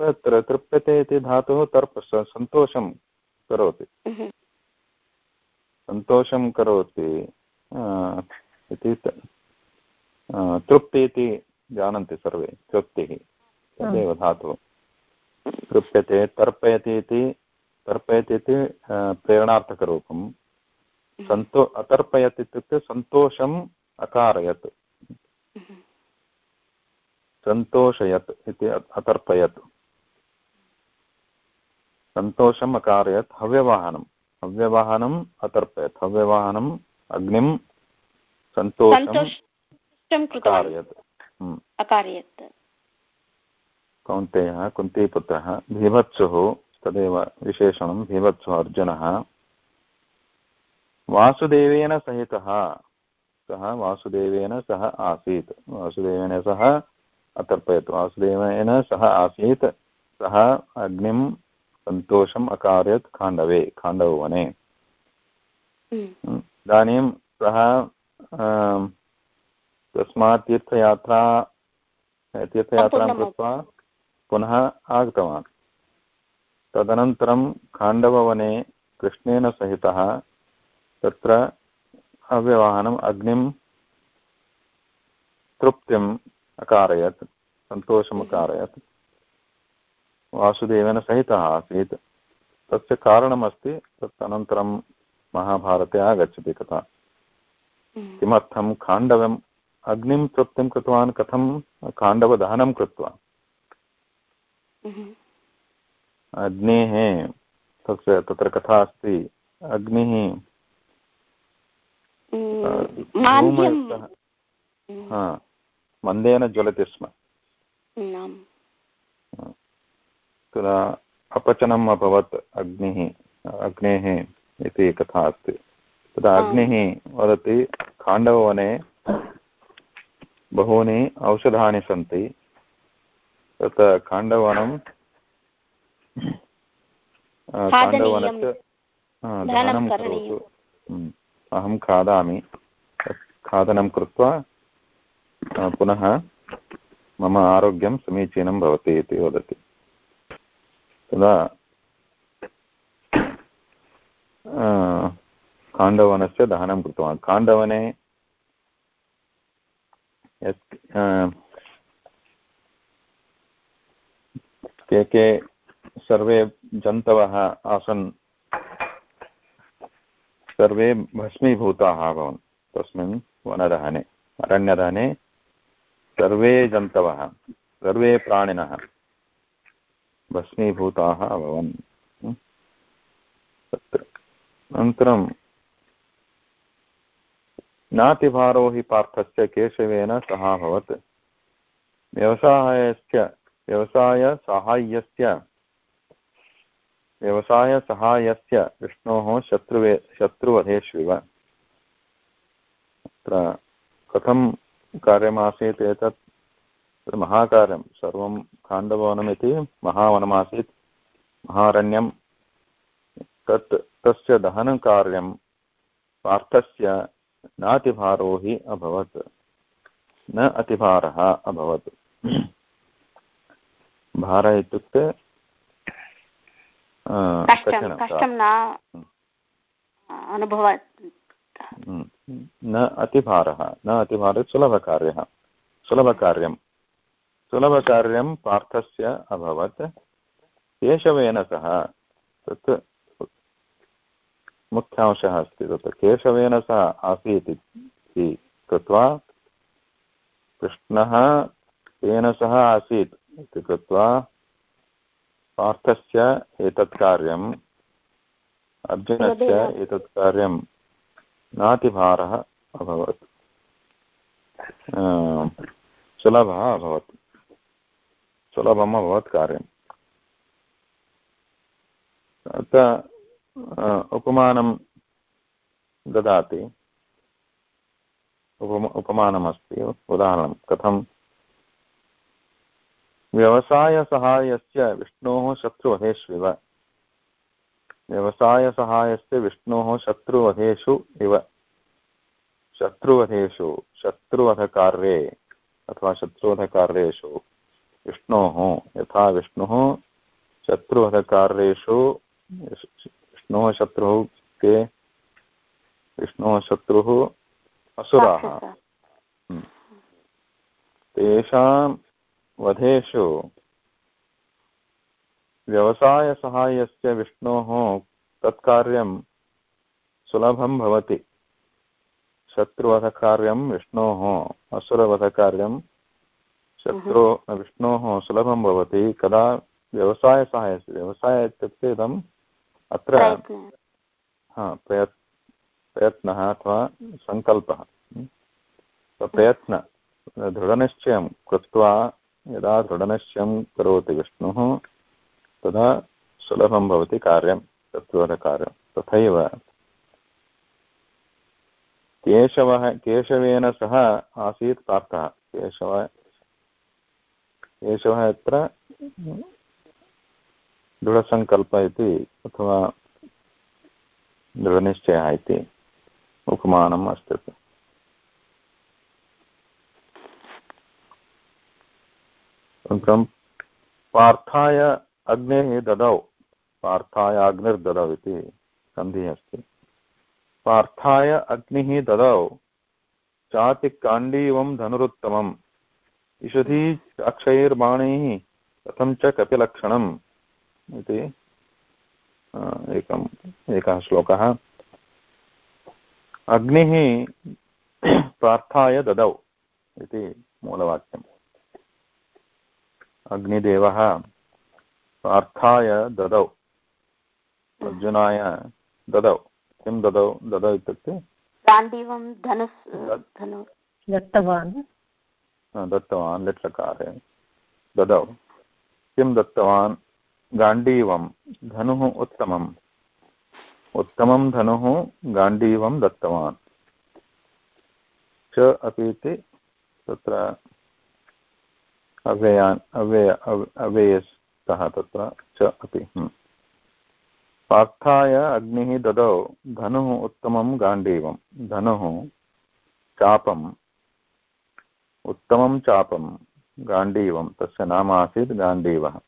तृप्यते इति धातुः तर्प सन्तोषं करोति।
हम्म।
सन्तोषं करोति इति तृप्ति इति जानन्ति सर्वे तृप्तिः तदेव धातुः। तृप्यते तर्पयति इति तर्पयति इति प्रेरणार्थकरूपं। सन्तो अतर्पयत् इत्युक्ते सन्तोषम् अकारयत्। सन्तोषयत् इति अतर्पयत्। सन्तोषम् अकारयत् हव्यवाहनं। हव्यवाहनम् अतर्पयत् हव्यवाहनम् अग्निं सन्तोषम् अकारयत्। हम्म।
अकारयत्।
कौन्तेयः कुन्तीपुत्रः भीभत्सुः तदेव विशेषणं भीभत्सुः अर्जुनः। वासुदेवेन सहितः सः वासुदेवेन सह आसीत्। वासुदेवेन सह अतर्पयत्। वासुदेवेन सह आसीत् सः अग्निं सन्तोषम् अकारयत् खाण्डवे खाण्डववने।
हम्म।
इदानीं सः तस्मात् तीर्थयात्रा तीर्थयात्रां कृत्वा पुनः आगतवान्। तदनन्तरं खाण्डववने कृष्णेन सहितः तत्र अव्यवाहनम् अग्निं तृप्तिम् अकारयत् सन्तोषम् अकारयत्। वासुदेवेन सहितः आसीत्। तस्य कारणमस्ति तत् अनन्तरं महाभारते आगच्छति कथा।
हम्म।
किमर्थं खाण्डवम् अग्निं तृप्तिं कृतवान् कथं खाण्डवदहनं कृत्वा?
हम्म।
अग्नेः तस्य तत्र कथा अस्ति। अग्निः
हम्म। माध्यं
धूमयुक्तः हा, मन्देन ज्वलति स्म।
आम्।
तदा अपचनम् अभवत् अग्निः अग्नेः इति कथा अस्ति। तदा
आम्।
अग्निः वदति खाण्डववने बहूनि औषधानि सन्ति। तत् खाण्डवनं खाण्डवनस्य
दहनं
करोतु। हम्म, अहं खादामि। खादनं कृत्वा पुनः मम आरोग्यं समीचीनं भवति इति वदति। तदा आ, खाण्डवनस्य दहनं कृतवान्। खाण्डवने यत् के के सर्वे जन्तवः आसन् सर्वे भस्मीभूताः अभवन्। तस्मिन् वनदहने अरण्यदहने सर्वे जन्तवः, सर्वे प्राणिनः। भस्मीभूताः अभवन्। तत्र। अनन्तरं नातिभारो हि पार्थस्य केशवेन सह अभवत्। व्यवसायस्य व्यवसायसाहाय्यस्य व्यवसायसहायस्य विष्णोः शत्रुवे, शत्रुवधेष्विव। अत्र कथं कार्यमासीत् एतत् महाकार्यं सर्वं खाण्डवनमिति महावनमासीत् महारण्यं तत् तस्य दहनकार्यं पार्थस्य नातिभारो हि अभवत् न अतिभारः अभवत्। भार इत्युक्ते
कष्टं न अनुभवत्।
न अतिभारः न अतिभारः सुलभकार्यः सुलभकार्यं। सुलभकार्यं पार्थस्य अभवत्। केशवेन सह तत् मुख्यांशः अस्ति तत्र केशवेन सह आसीत् इति कृत्वा कृष्णः तेन सह आसीत् इति कृत्वा पार्थस्य एतत् कार्यम् अर्जुनस्य एतत् कार्यं नातिभारः अभवत्। सुलभः अभवत्। सुलभम् अभवत् कार्यम् अतः उपमानं ददाति। उपम, उपमानमस्ति। उदाहरणं, कथं? व्यवसायसहायस्य विष्णोः शत्रुवधेष्विव व्यवसायसहायस्य विष्णोः शत्रुवधेषु इव। शत्रुवधेषु शत्रुवधकार्ये अथवा शत्रुवधकार्येषु विष्णोः यथा विष्णुः शत्रुवधकार्येषु विष्णोः शत्रुः के विष्णोः शत्रुः असुराः। हम्म। तेषां वधेषु व्यवसायसहायस्य विष्णोः तत्कार्यं सुलभं भवति। शत्रुवधकार्यं विष्णोः असुरवधकार्यं शत्रु विष्णोः सुलभं भवति। कदा व्यवसायसहायस्य व्यवसाय इत्युक्ते इदम् अत्र हा प्रयत् प्रयत्नः अथवा सङ्कल्पः। प्रयत्न दृढनिश्चयं कृत्वा यदा दृढनिश्चयं करोति विष्णुः तदा सुलभं भवति कार्यं चतुरकार्यं तथैव केशवः, केशवेन सह आसीत् प्राप्तः केशव, केशवः यत्र दृढसङ्कल्प इति अथवा दृढनिश्चयः इति उपमानम् अस्ति। अनन्तरं पार्थाय अग्नेः ददौ। पार्थाय अग्निर्ददौ इति सन्धिः अस्ति। पार्थाय अग्निः ददौ। चातिकाण्डीवं धनुरुत्तमम्। इषधी अक्षैर्बाणैः कथं च कपिलक्षणम् इति एकम्, एकः श्लोकः। अग्निः प्रार्थाय ददौ इति मूलवाक्यम्। अग्निदेवः प्रार्थाय ददौ। अर्जुनाय ददौ। किं ददौ? ददौ इत्युक्ते
दत्तवान्।
दत्तवान् लिट्लकारे। ददौ। किं दत्तवान्? गाण्डीवं। धनुः उत्तमम्। उत्तमं धनुः गाण्डीवं दत्तवान्। च अपि इति तत्र अव्ययान् अव्यय अव्ययस्तः तत्र च अपि पार्थाय अग्निः ददौ, धनुः उत्तमं गाण्डीवं, धनुः चापम् उत्तमं चापं गाण्डीवं, तस्य नाम आसीत् गाण्डीवः।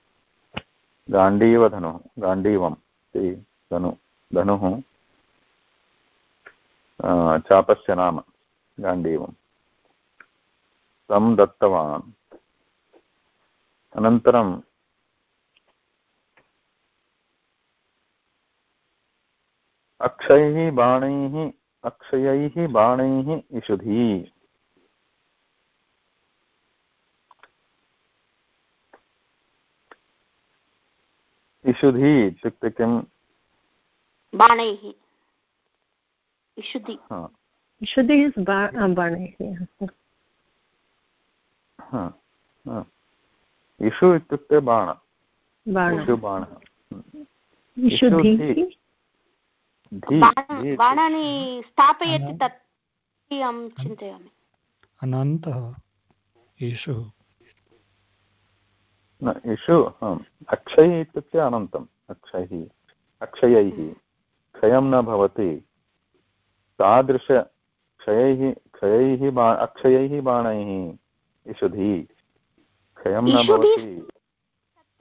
गाण्डीवधनुः गाण्डीवम् इति धनु, धनुः चापस्य नाम, गाण्डीवं। तं दत्तवान्। अनन्तरं अक्षयैः बाणैः अक्षयैः बाणैः इषुधी। इषुधी इत्युक्ते किं
बाणैः। इषुधि।
इषुधि इस् बाणैः
इषु इत्युक्ते बाण। इषु बाणः।
बाणानि स्थापयति तत् अहं चिन्तयामि।
अनन्तः
अक्षयः इत्युक्ते अनन्तम् अक्षयः अक्षयैः। क्षयं न भवति। तादृश क्षयैः क्षयैः बा अक्षयैः बाणैः इषुधि। क्षयं न भवति।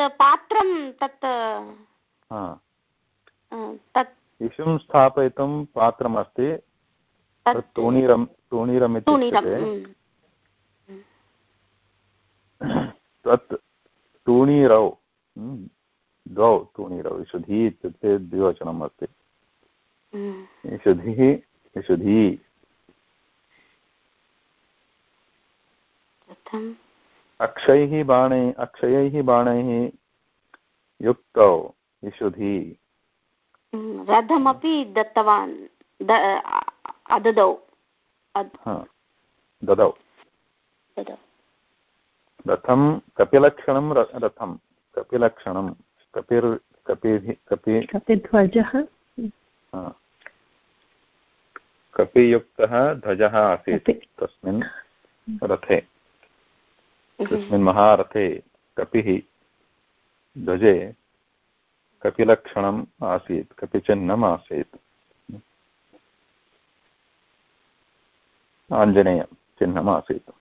पात्रं तत्
तत् इषुं स्थापयितुं पात्रमस्ति। तत् तूणीरं तूणीरमित्युच्यते। तत् तूणीरौ द्वौ तूणीरौ इषुधी इत्युक्ते द्विवचनम् अस्ति। इषुधिः इषुधी अक्षैः बाणैः अक्षयैः बाणैः युक्तौ इषुधी
रथमपि दत्तवान् अददौ।
ददौ। रथं कपिलक्षणं रथं। कपिलक्षणं कपिर् कपिः कपि
कपिध्वजः?
कपियुक्तः ध्वजः आसीत् तस्मिन् रथे। तस्मिन् महारथे कपिः ध्वजे कपिलक्षणम् आसीत् कपिचिह्नम् आसीत्। आञ्जनेयचिह्नम् आसीत्।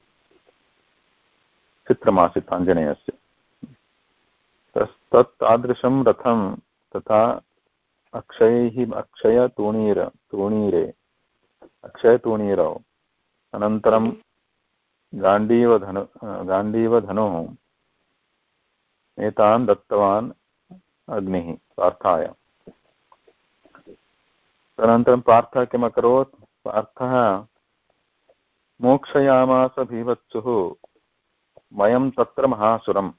चित्रमासीत् आञ्जनेयस्य। तत् तादृशं रथं तथा अक्षयैः अक्षयतूणीर, तूणीरे, अक्षयतूणीरौ, अनन्तरं गाण्डीवधनु, गाण्डीवधनुः, एतान् दत्तवान् अग्निः पार्थाय तदनन्तरं पार्थः किम् अकरोत्? पार्थः, मोक्षयामास भीवत्सुः, वयं तत्र महासुरं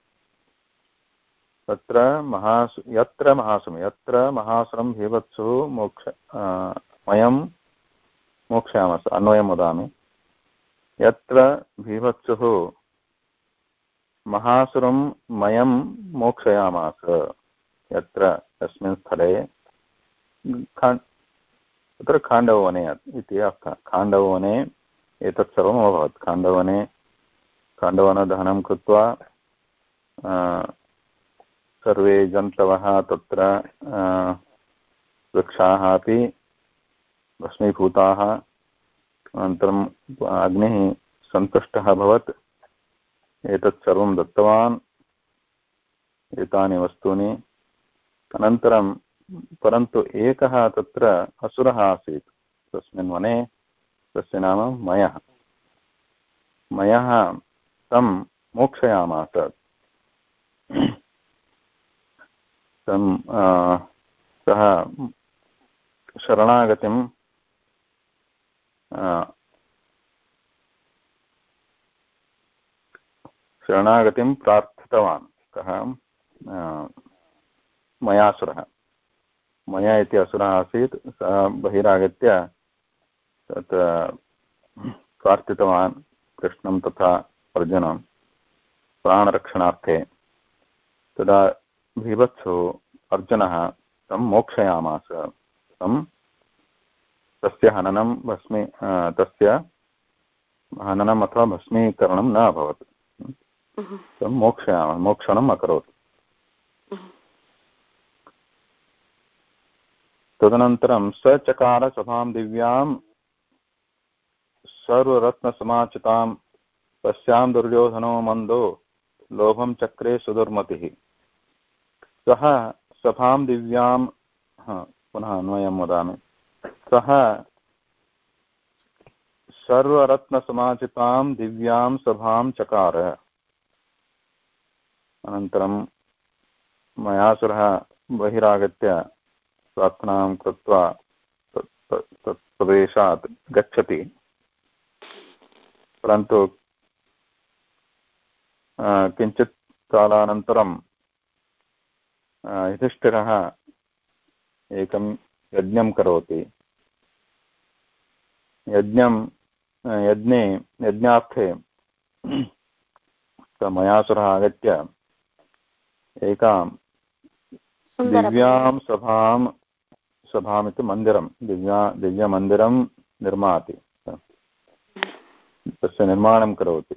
तत्र महासु, यत्र महासुरं यत्र महासुरं भीवत्सुः, मोक्ष वयं मोक्षयामस, अन्वयं वदामि। यत्र भीवत्सुः, महासुरं मयं मोक्षयामास। यत्र तस्मिन् स्थले तत्र खाण्डववने इति अर्थः। खाण्डववने एतत् सर्वम् अभवत्। खाण्डवने खाण्डवनदहनं कृत्वा सर्वे जन्तवः तत्र वृक्षाः अपि भस्मीभूताः। अनन्तरम् अग्निः सन्तुष्टः अभवत्। एतत् सर्वं दत्तवान्। एतानि वस्तूनि अनन्तरं परन्तु एकः तत्र असुरः आसीत्। तस्मिन् वने तस्य नाम मयः। मयः तं मोक्षयामास। तं सः शरणागतिं शरणागतिं प्रार्थितवान्। कः मयासुरः मया इति असुरः आसीत् सः बहिरागत्य तत् प्रार्थितवान् कृष्णं तथा अर्जुनं प्राणरक्षणार्थे। तदा भीभत्सु अर्जुनः तं मोक्षयामास। तं तस्य हननं भस्मी तस्य हननम् अथवा भस्मीकरणं न अभवत्। तं मोक्षयामः मोक्षणम् अकरोत्। तदनन्तरं स चकार सभां दिव्यां सर्वरत्नसमाचितां तस्यां दुर्योधनो मन्दो लोभं चक्रे सुदुर्मतिः। सः सभां दिव्यां पुनः अन्वयं वदामि। सः सर्वरत्नसमाचितां दिव्यां सभां चकार। अनन्तरं मयासुरः बहिरागत्य प्रार्थनां कृत्वा तत् प्रदेशात् गच्छति। परन्तु किञ्चित् कालानन्तरं युधिष्ठिरः एकं यज्ञं करोति। यज्ञं यज्ञे यज्ञार्थे मयासुरः आगत्य एकां दिव्यां सभां सभामिति मन्दिरं दिव्या दिव्यमन्दिरं निर्माति। तस्य निर्माणं करोति।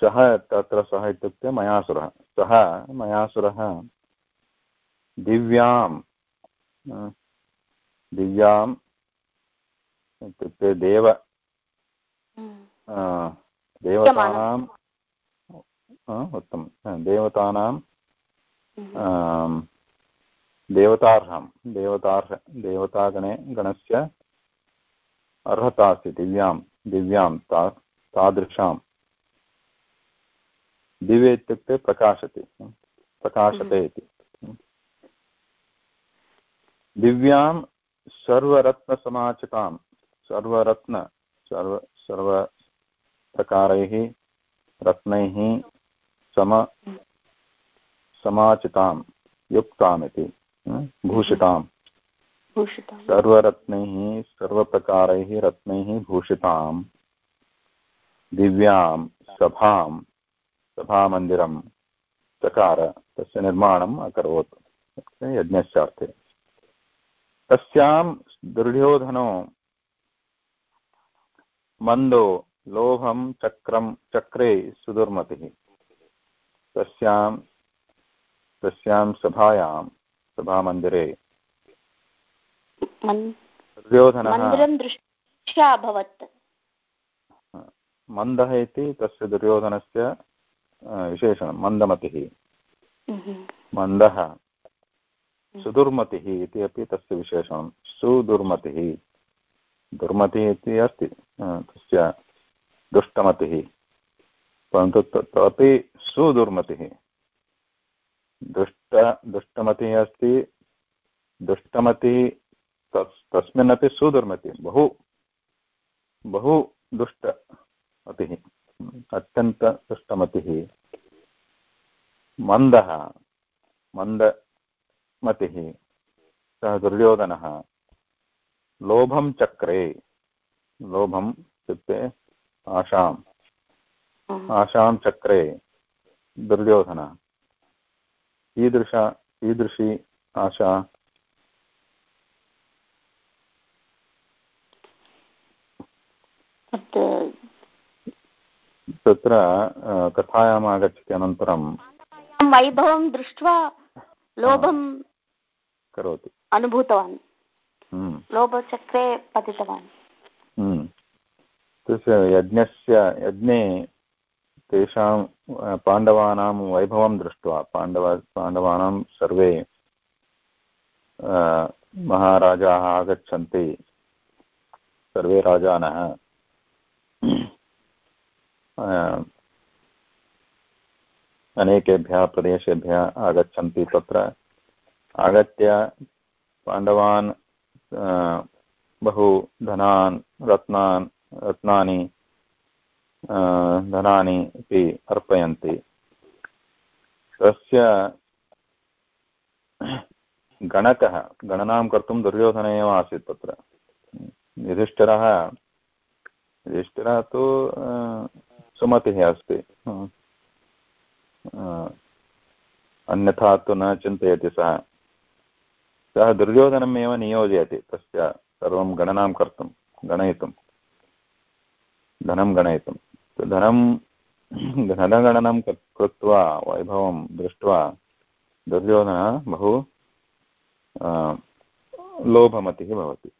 सः तत्र सः इत्युक्ते मयासुरः। सः मयासुरः दिव्यां दिव्यां इत्युक्ते देव देवतानां उत्तमं। देवतानां देवतार्हं देवतार्ह देवतागणे गणस्य अर्हता अस्ति दिव्यां दिव्यां ता तादृशां। दिव्य इत्युक्ते प्रकाशते प्रकाशते इति दिव्यां सर्वरत्नसमाचितां सर्वरत्न सर्व सर्वप्रकारैः रत्नैः सम समाचितां युक्तामिति। भूषितां सर्वरत्नैः सर्वप्रकारैः रत्नैः भूषितां दिव्यां सभां सभामन्दिरं चकार तस्य निर्माणम् अकरोत्। यज्ञस्यार्थे तस्यां दुर्योधनो मन्दो लोभं चक्रं चक्रे सुदुर्मतिः। तस्यां तस्यां सभायां सभामन्दिरे।
दुर्योधनः अभवत्।
मन्दः इति तस्य दुर्योधनस्य विशेषणं मन्दमतिः। मन्दः सुदुर्मतिः इति अपि तस्य विशेषणं। सुदुर्मतिः। दुर्मतिः इति अस्ति तस्य दुष्टमतिः। परन्तु तदपि सुदुर्मतिः। दुष्ट दुष्टमतिः अस्ति दुष्टमतिः तस् तस्मिन्नपि सुदुर्मतिः बहु बहु दुष्टमतिः। अत्यन्तदुष्टमतिः मन्दः मन्दमतिः सः दुर्योधनः। लोभं चक्रे लोभम् इत्युक्ते आशाम्। आशां चक्रे दुर्योधनः। कीदृश कीदृशी आशा। तत्र कथायाम् आगच्छति अनन्तरं।
वैभवं दृष्ट्वा लोभं
करोति।
अनुभूतवान्।
हम्म।
लोभचक्रे पतितवान्।
हम्म। तस्य यज्ञस्य यज्ञे तेषां पाण्डवानां वैभवं दृष्ट्वा, पाण्डव, पाण्डवानां सर्वे महाराजाः आगच्छन्ति, सर्वे राजानः। अनेकेभ्यः, प्रदेशेभ्यः आगच्छन्ति तत्र। आगत्य पाण्डवान् बहु धनान्, रत्नान्, रत्नानि धनानि अपि अर्पयन्ति। तस्य गणकः, गणनां कर्तुं दुर्योधन एव आसीत् तत्र। युधिष्ठिरः युधिष्ठिरः तु सुमतिः अस्ति। अन्यथा तु न चिन्तयति सः। सः दुर्योधनम् नियोजयति तस्य सर्वं गणनां कर्तुं, गणयितुं, धनं गणयितुं। धनं, धनगणनं कृत्वा, वैभवं दृष्ट्वा, दुर्योधनः बहु लोभमतिः भवति।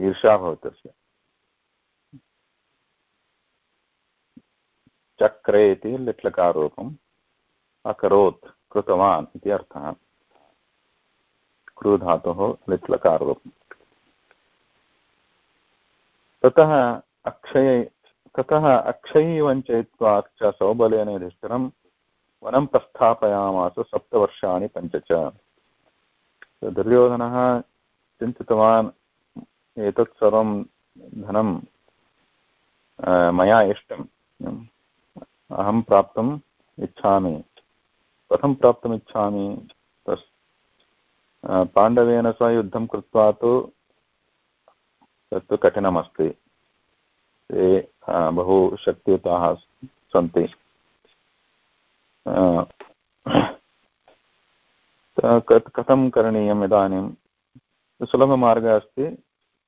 ईर्षा भवति तस्य। चक्रे इति लिट्लकारूपम् अकरोत्, कृतवान् इति अर्थः। क्रूधातोः लिट्लकारूपम्। ततः अक्षय ततः अक्षयी वञ्चयित्वा च सौबलेन युधिष्ठिरं वनं प्रस्थापयामास सप्तवर्षाणि पञ्च च दुर्योधनः चिन्तितवान्, एतत् सर्वं धनं मया इष्टम् अहं प्राप्तुम् इच्छामि। कथं प्राप्तुम् इच्छामि? तस् पाण्डवेन सह युद्धं कृत्वा तु तत्तु कठिनमस्ति। ते बहु शक्तियुताः सन्ति। कथं करणीयम् इदानीं? सुलभमार्गः अस्ति।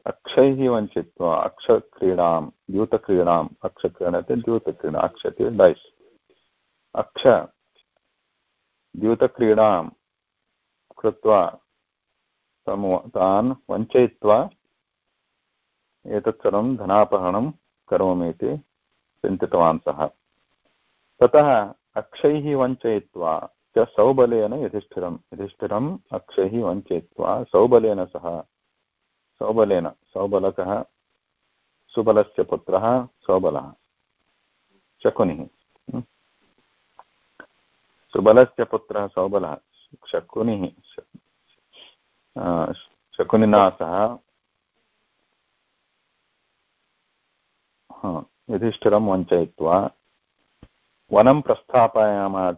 अक्षैः वञ्चित्वा, अक्षक्रीडां, द्यूतक्रीडाम्, अक्षक्रीडा इति द्यूतक्रीडा, अक्ष इति डैस्। अक्ष, द्यूतक्रीडां कृत्वा तान् वञ्चयित्वा एतत् सर्वं धनापहरणं करोमि इति चिन्तितवान् सः। ततः अक्षैः वञ्चयित्वा च सौबलेन युधिष्ठिरं युधिष्ठिरम् अक्षैः वञ्चयित्वा सौबलेन सह सौबलेन सौबलकः, सुबलस्य पुत्रः, सौबलः। शकुनिः। सुबलस्य पुत्रः, सौबलः। शकुनिः। शकुनिना सह युधिष्ठिरं वञ्चयित्वा वनं प्रस्थापयामास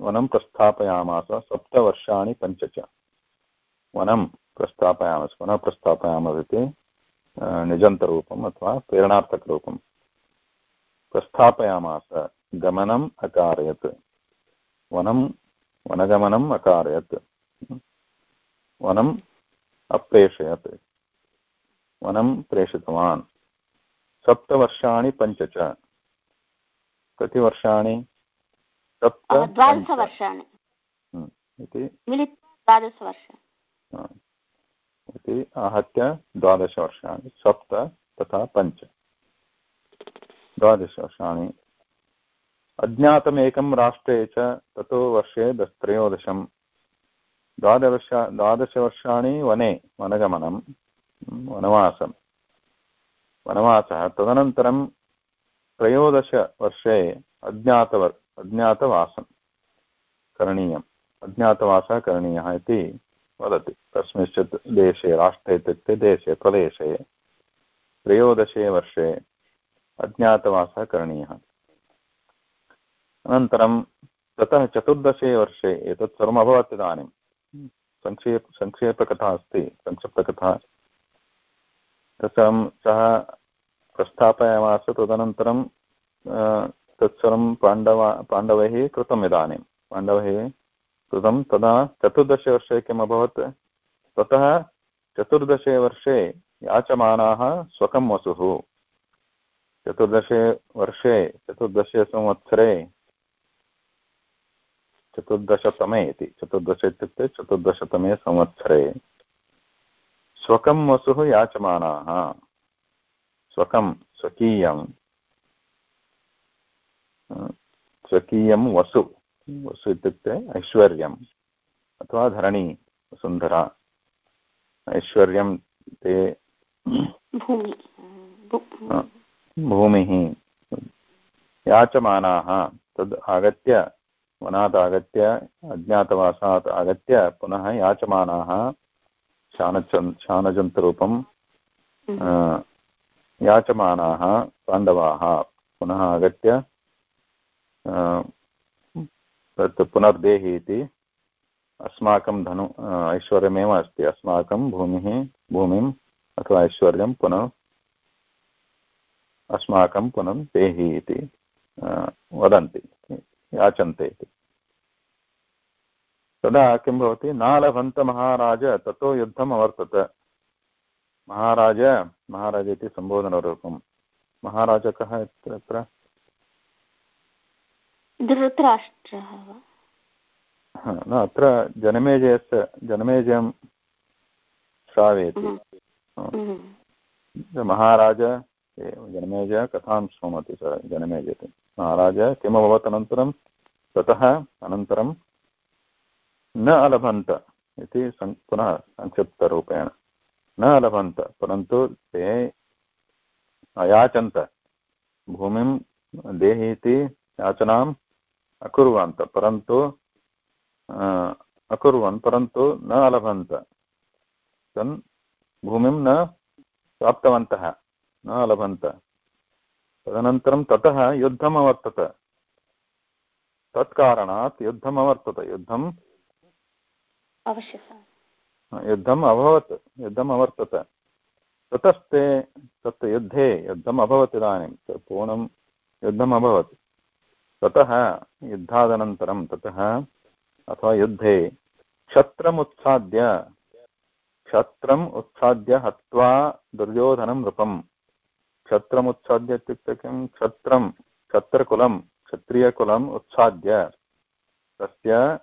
वनं प्रस्थापयामास सप्तवर्षाणि पञ्च च वनं प्रस्थापयामस् वनं प्रस्थापयामः इति निजन्तरूपम् अथवा प्रेरणार्थकरूपं प्रस्थापयामास गमनम् अकारयत्। वनं, वनगमनम् अकारयत्। वनम् अप्रेषयत्। वनं प्रेषितवान्। सप्तवर्षाणि पञ्च च कति वर्षाणि सप्त
द्वादशवर्षाणि।
इति?
द्वादशवर्ष।
इति आहत्य द्वादशवर्षाणि सप्त तथा पञ्च। द्वादशवर्षाणि। अज्ञातमेकं राष्ट्रे च ततो वर्षे त्रयोदशं द्वादश द्वादशवर्षाणि वने वनगमनं वनवासं वनवासः। तदनन्तरं त्रयोदशवर्षे अज्ञातवर्, अज्ञातवासं करणीयम्। अज्ञातवासः करणीयः इति वदति। कस्मिंश्चित् देशे, राष्ट्रे इत्युक्ते देशे, प्रदेशे त्रयोदशे वर्षे अज्ञातवासः करणीयः। अनन्तरं ततः चतुर्दशे वर्षे एतत् सर्वम् अभवत् इदानीं। सङ्क्षेप सङ्क्षेपकथा अस्ति। संक्षिप्तकथा तत्सर्वं सः प्रस्थापयामास तदनन्तरं तत्सर्वं पाण्डवा, पाण्डवैः कृतम् इदानीं। पाण्डवैः कृतं तदा चतुर्दशवर्षे किम् अभवत्? ततः चतुर्दशे वर्षे याचमानाः स्वकं वसुः। चतुर्दशे वर्षे, चतुर्दशे संवत्सरे, चतुर्दशतमे इति, चतुर्दश इत्युक्ते चतुर्दशतमे संवत्सरे। स्वकं वसुः याचमानाः। स्वकं स्वकीयं। स्वकीयं वसु। वसु इत्युक्ते ऐश्वर्यम् अथवा धरणी वसुन्धरा। ऐश्वर्यं ते भूमिः। याचमानाः। तद् आगत्य वनात् आगत्य अज्ञातवासात् आगत्य पुनः याचमानाः। शानचन् शानजन्तरूपं याचमानाः पाण्डवाः पुनः आगत्य तत् पुनर्देहि इति अस्माकं धनु ऐश्वर्यमेव अस्ति। अस्माकं भूमिः भूमिम् अथवा ऐश्वर्यं पुनः अस्माकं पुनः देहि इति वदन्ति याचन्ते इति। तदा किं भवति? नालभन्तमहाराज ततो युद्धम् अवर्तत। महाराज महाराज इति सम्बोधनरूपं। महाराज कः अत्र
धृतराष्ट्रः
न अत्र जनमेजयस्य जनमेजयं श्रावयति।
हम्म। हम्म।
महाराज जनमेजय कथां शृणोति स जनमेजयति? महाराज किमभवत् अनन्तरं? ततः अनन्तरं न अलभन्त इति पुनः संक्षिप्तरूपेण। न लभन्त परन्तु ते अयाचन्त, भूमिं देहि इति याचनाम् अकुर्वन्त, परन्तु अकुर्वन्, परन्तु न अलभन्त। तन् भूमिं न प्राप्तवन्तः, न अलभन्त। तदनन्तरं ततः युद्धम् अवर्तत तत्कारणात् युद्धम् अवर्तत युद्धम् युद्धम् अभवत्, युद्धम् अवर्तत। ततस्ते, तत् युद्धे युद्धम् अभवत् इदानीं पूर्णं युद्धम् अभवत्। ततः युद्धादनन्तरं, ततः अथवा युद्धे क्षत्रमुत्साद्य क्षत्रम् उत्साद्य हत्वा दुर्योधनं नृपम्। क्षत्रमुत्साद्य इत्युक्ते किं क्षत्रं क्षत्रकुलं क्षत्रियकुलम् उत्साद्य। तस्य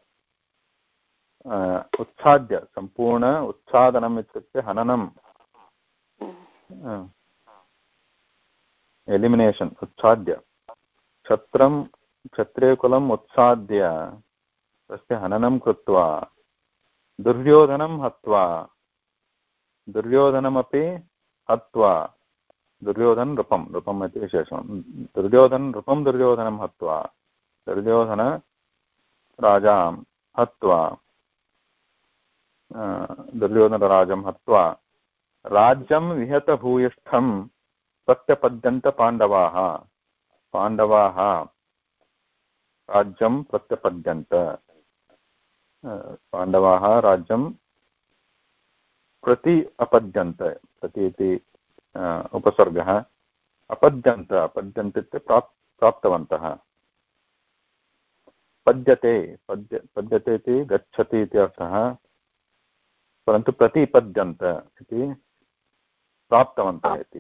उत्साद्य सम्पूर्ण उत्सादनम् इत्युक्ते हननं एलिमिनेशन् उत्साद्य क्षत्रं क्षत्रियकुलम् उत्साद्य तस्य हननं कृत्वा दुर्योधनं हत्वा दुर्योधनमपि हत्वा दुर्योधन नृपं नृपम् इति विशेषणं दुर्योधन नृपं दुर्योधनं हत्वा दुर्योधनराजां हत्वा दुर्योधनराजं हत्वा राज्यं विहतभूयिष्ठं प्रत्यपद्यन्तपाण्डवाः पाण्डवाः राज्यं प्रत्यपद्यन्त पाण्डवाः राज्यं प्रति अपद्यन्त प्रति इति उपसर्गः अपद्यन्त अपद्यन्त इत्युक्ते प्राप् प्राप्तवन्तः पद्यते पद्य पद्यते इति गच्छति इति अर्थः परन्तु प्रतिपद्यन्त इति प्राप्तवन्तः इति।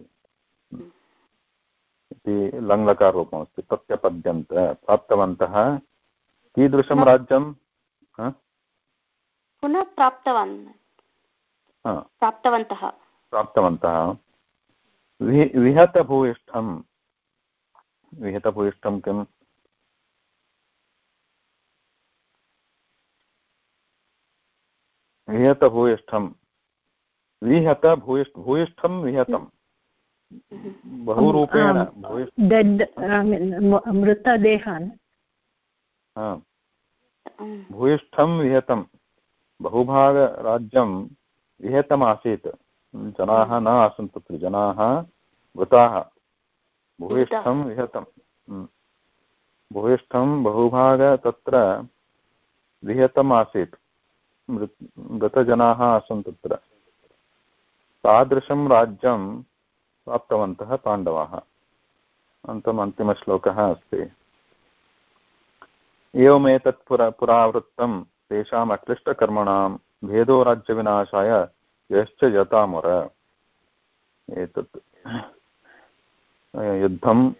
इति लङ्लकाररूपमस्ति प्रत्यपद्यन्त प्राप्तवन्तः। कीदृशं राज्यं
पुनः प्राप्तवान्। प्राप्तवन्तः।
प्राप्तवन्तः। विहतभूयिष्ठं। विहतभूयिष्ठं किम् विहतभूयिष्ठं विहत भूयिष्ठ भूयिष्ठं विहतं बहुरूपेण
मृतदेहान्।
भूयिष्ठं विहतं बहुभागराज्यं विहतमासीत् जनाः न आसन् तत्र जनाः मृताः। भूयिष्ठं विहतं भूयिष्ठं बहुभाग तत्र विहतम् आसीत् मृत्, मृतजनाः आसन् तत्र। तादृशं राज्यं प्राप्तवन्तः पाण्डवाः। अनन्तरम् अन्तिमश्लोकः अस्ति। एवमेतत् पुरा, पुरावृत्तं तेषाम् अक्लिष्टकर्मणां भेदो राज्यविनाशाय यश्च यतामुर एतत् युद्धं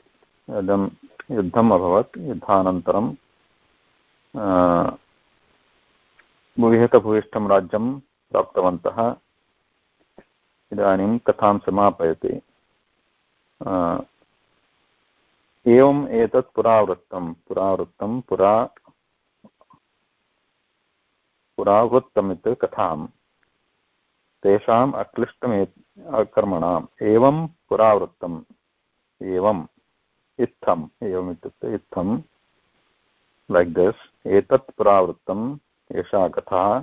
युद्धम् अभवत्। युद्धानन्तरं विहितभूयिष्ठं राज्यं प्राप्तवन्तः। इदानीं कथां समापयति। एवम् एतत् पुरावृत्तं पुरावृत्तं पुरा, पुरावृत्तमित् कथां। तेषाम् अक्लिष्टमे कर्मणाम् एवं पुरावृत्तम्, एवम् इत्थम् एवम् इत्थं लैक् दिस् एतत् पुरावृत्तम् एषा कथा,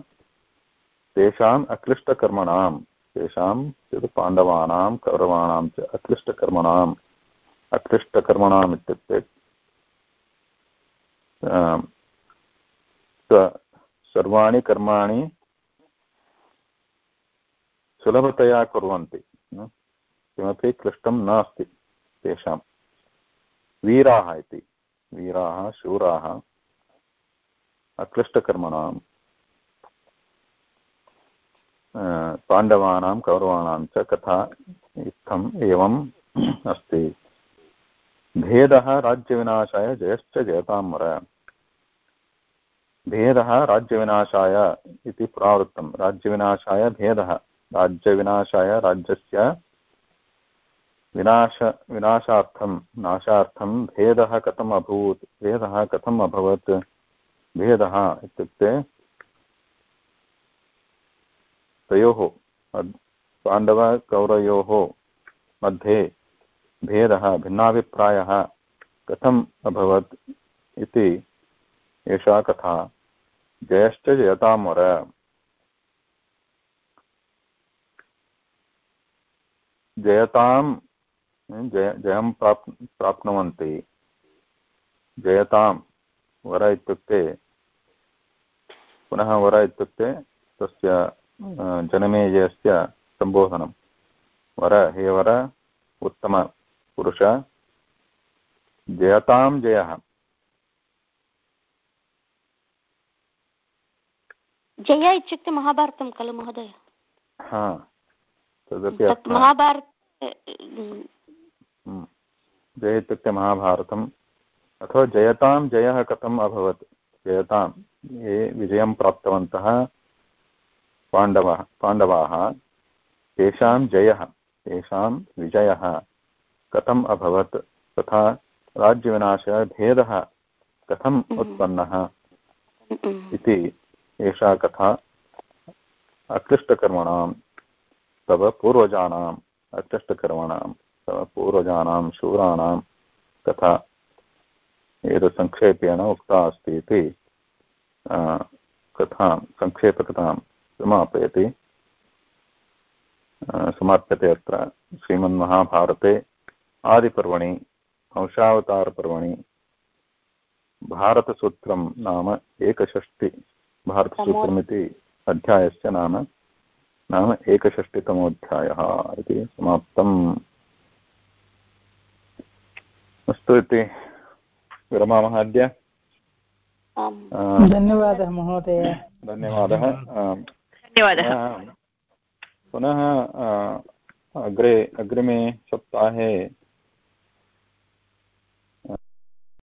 तेषाम् अक्लिष्टकर्मणां तेषां पाण्डवानां, कौरवाणां च अक्लिष्टकर्मणाम् अक्लिष्टकर्मणाम् इत्युक्ते सर्वाणि कर्माणि सुलभतया कुर्वन्ति किमपि क्लिष्टं नास्ति तेषां। वीराः इति, वीराः, शूराः अक्लिष्टकर्मणां पाण्डवानां कौरवाणां च कथा इत्थम् एवम् अस्ति। भेदः राज्यविनाशाय जयश्च जयताम्र भेदः राज्यविनाशाय इति प्रावृत्तं। राज्यविनाशाय भेदः, राज्यविनाशाय राज्यस्य विनाश, विनाशार्थं, नाशार्थं भेदः कथम् अभूत्, भेदः कथम् अभवत्? भेदः इत्युक्ते तयोः पाण्डवकौरयोः मध्ये भेदः, भिन्नाभिप्रायः कथम् अभवत् इति एषा कथा। जयश्च जयतां जयतां, जय, जयं प्राप्, प्राप्नुवन्ति। जयतां। वर इत्युक्ते पुनः वर इत्युक्ते तस्य जनमेजयस्य सम्बोधनं। वर हे वर उत्तमपुरुष जयतां जयः।
जय इत्युक्ते महाभारतं खलु महोदय।
हा तदपि
महाभारत
जय इत्युक्ते महाभारतम्। अथवा जयतां जयः कथम् अभवत्? जयतां ये विजयं प्राप्तवन्तः पाण्डवः पाण्डवाः तेषां जयः तेषां विजयः कथम् अभवत्? तथा राज्यविनाशः भेदः कथम् उत्पन्नः? इति एषा कथा अक्लिष्टकर्मणां तव पूर्वजानाम् अक्लिष्टकर्मणां तव पूर्वजानां शूराणां कथा एतत् सङ्क्षेपेण उक्ता अस्ति इति कथां सङ्क्षेपकथां समापयति। समाप्यते अत्र श्रीमन्महाभारते आदिपर्वणि अंशावतारपर्वणि भारतसूत्रं नाम एकषष्टि, भारतसूत्रमिति अध्यायस्य नाम नाम एकषष्टितमोऽध्यायः इति समाप्तम्। अस्तु इति। विरमामः अद्य
धन्यवादः महोदय।
धन्यवादः।
धन्यवादः।
पुनः अग्रे अग्रिमे सप्ताहे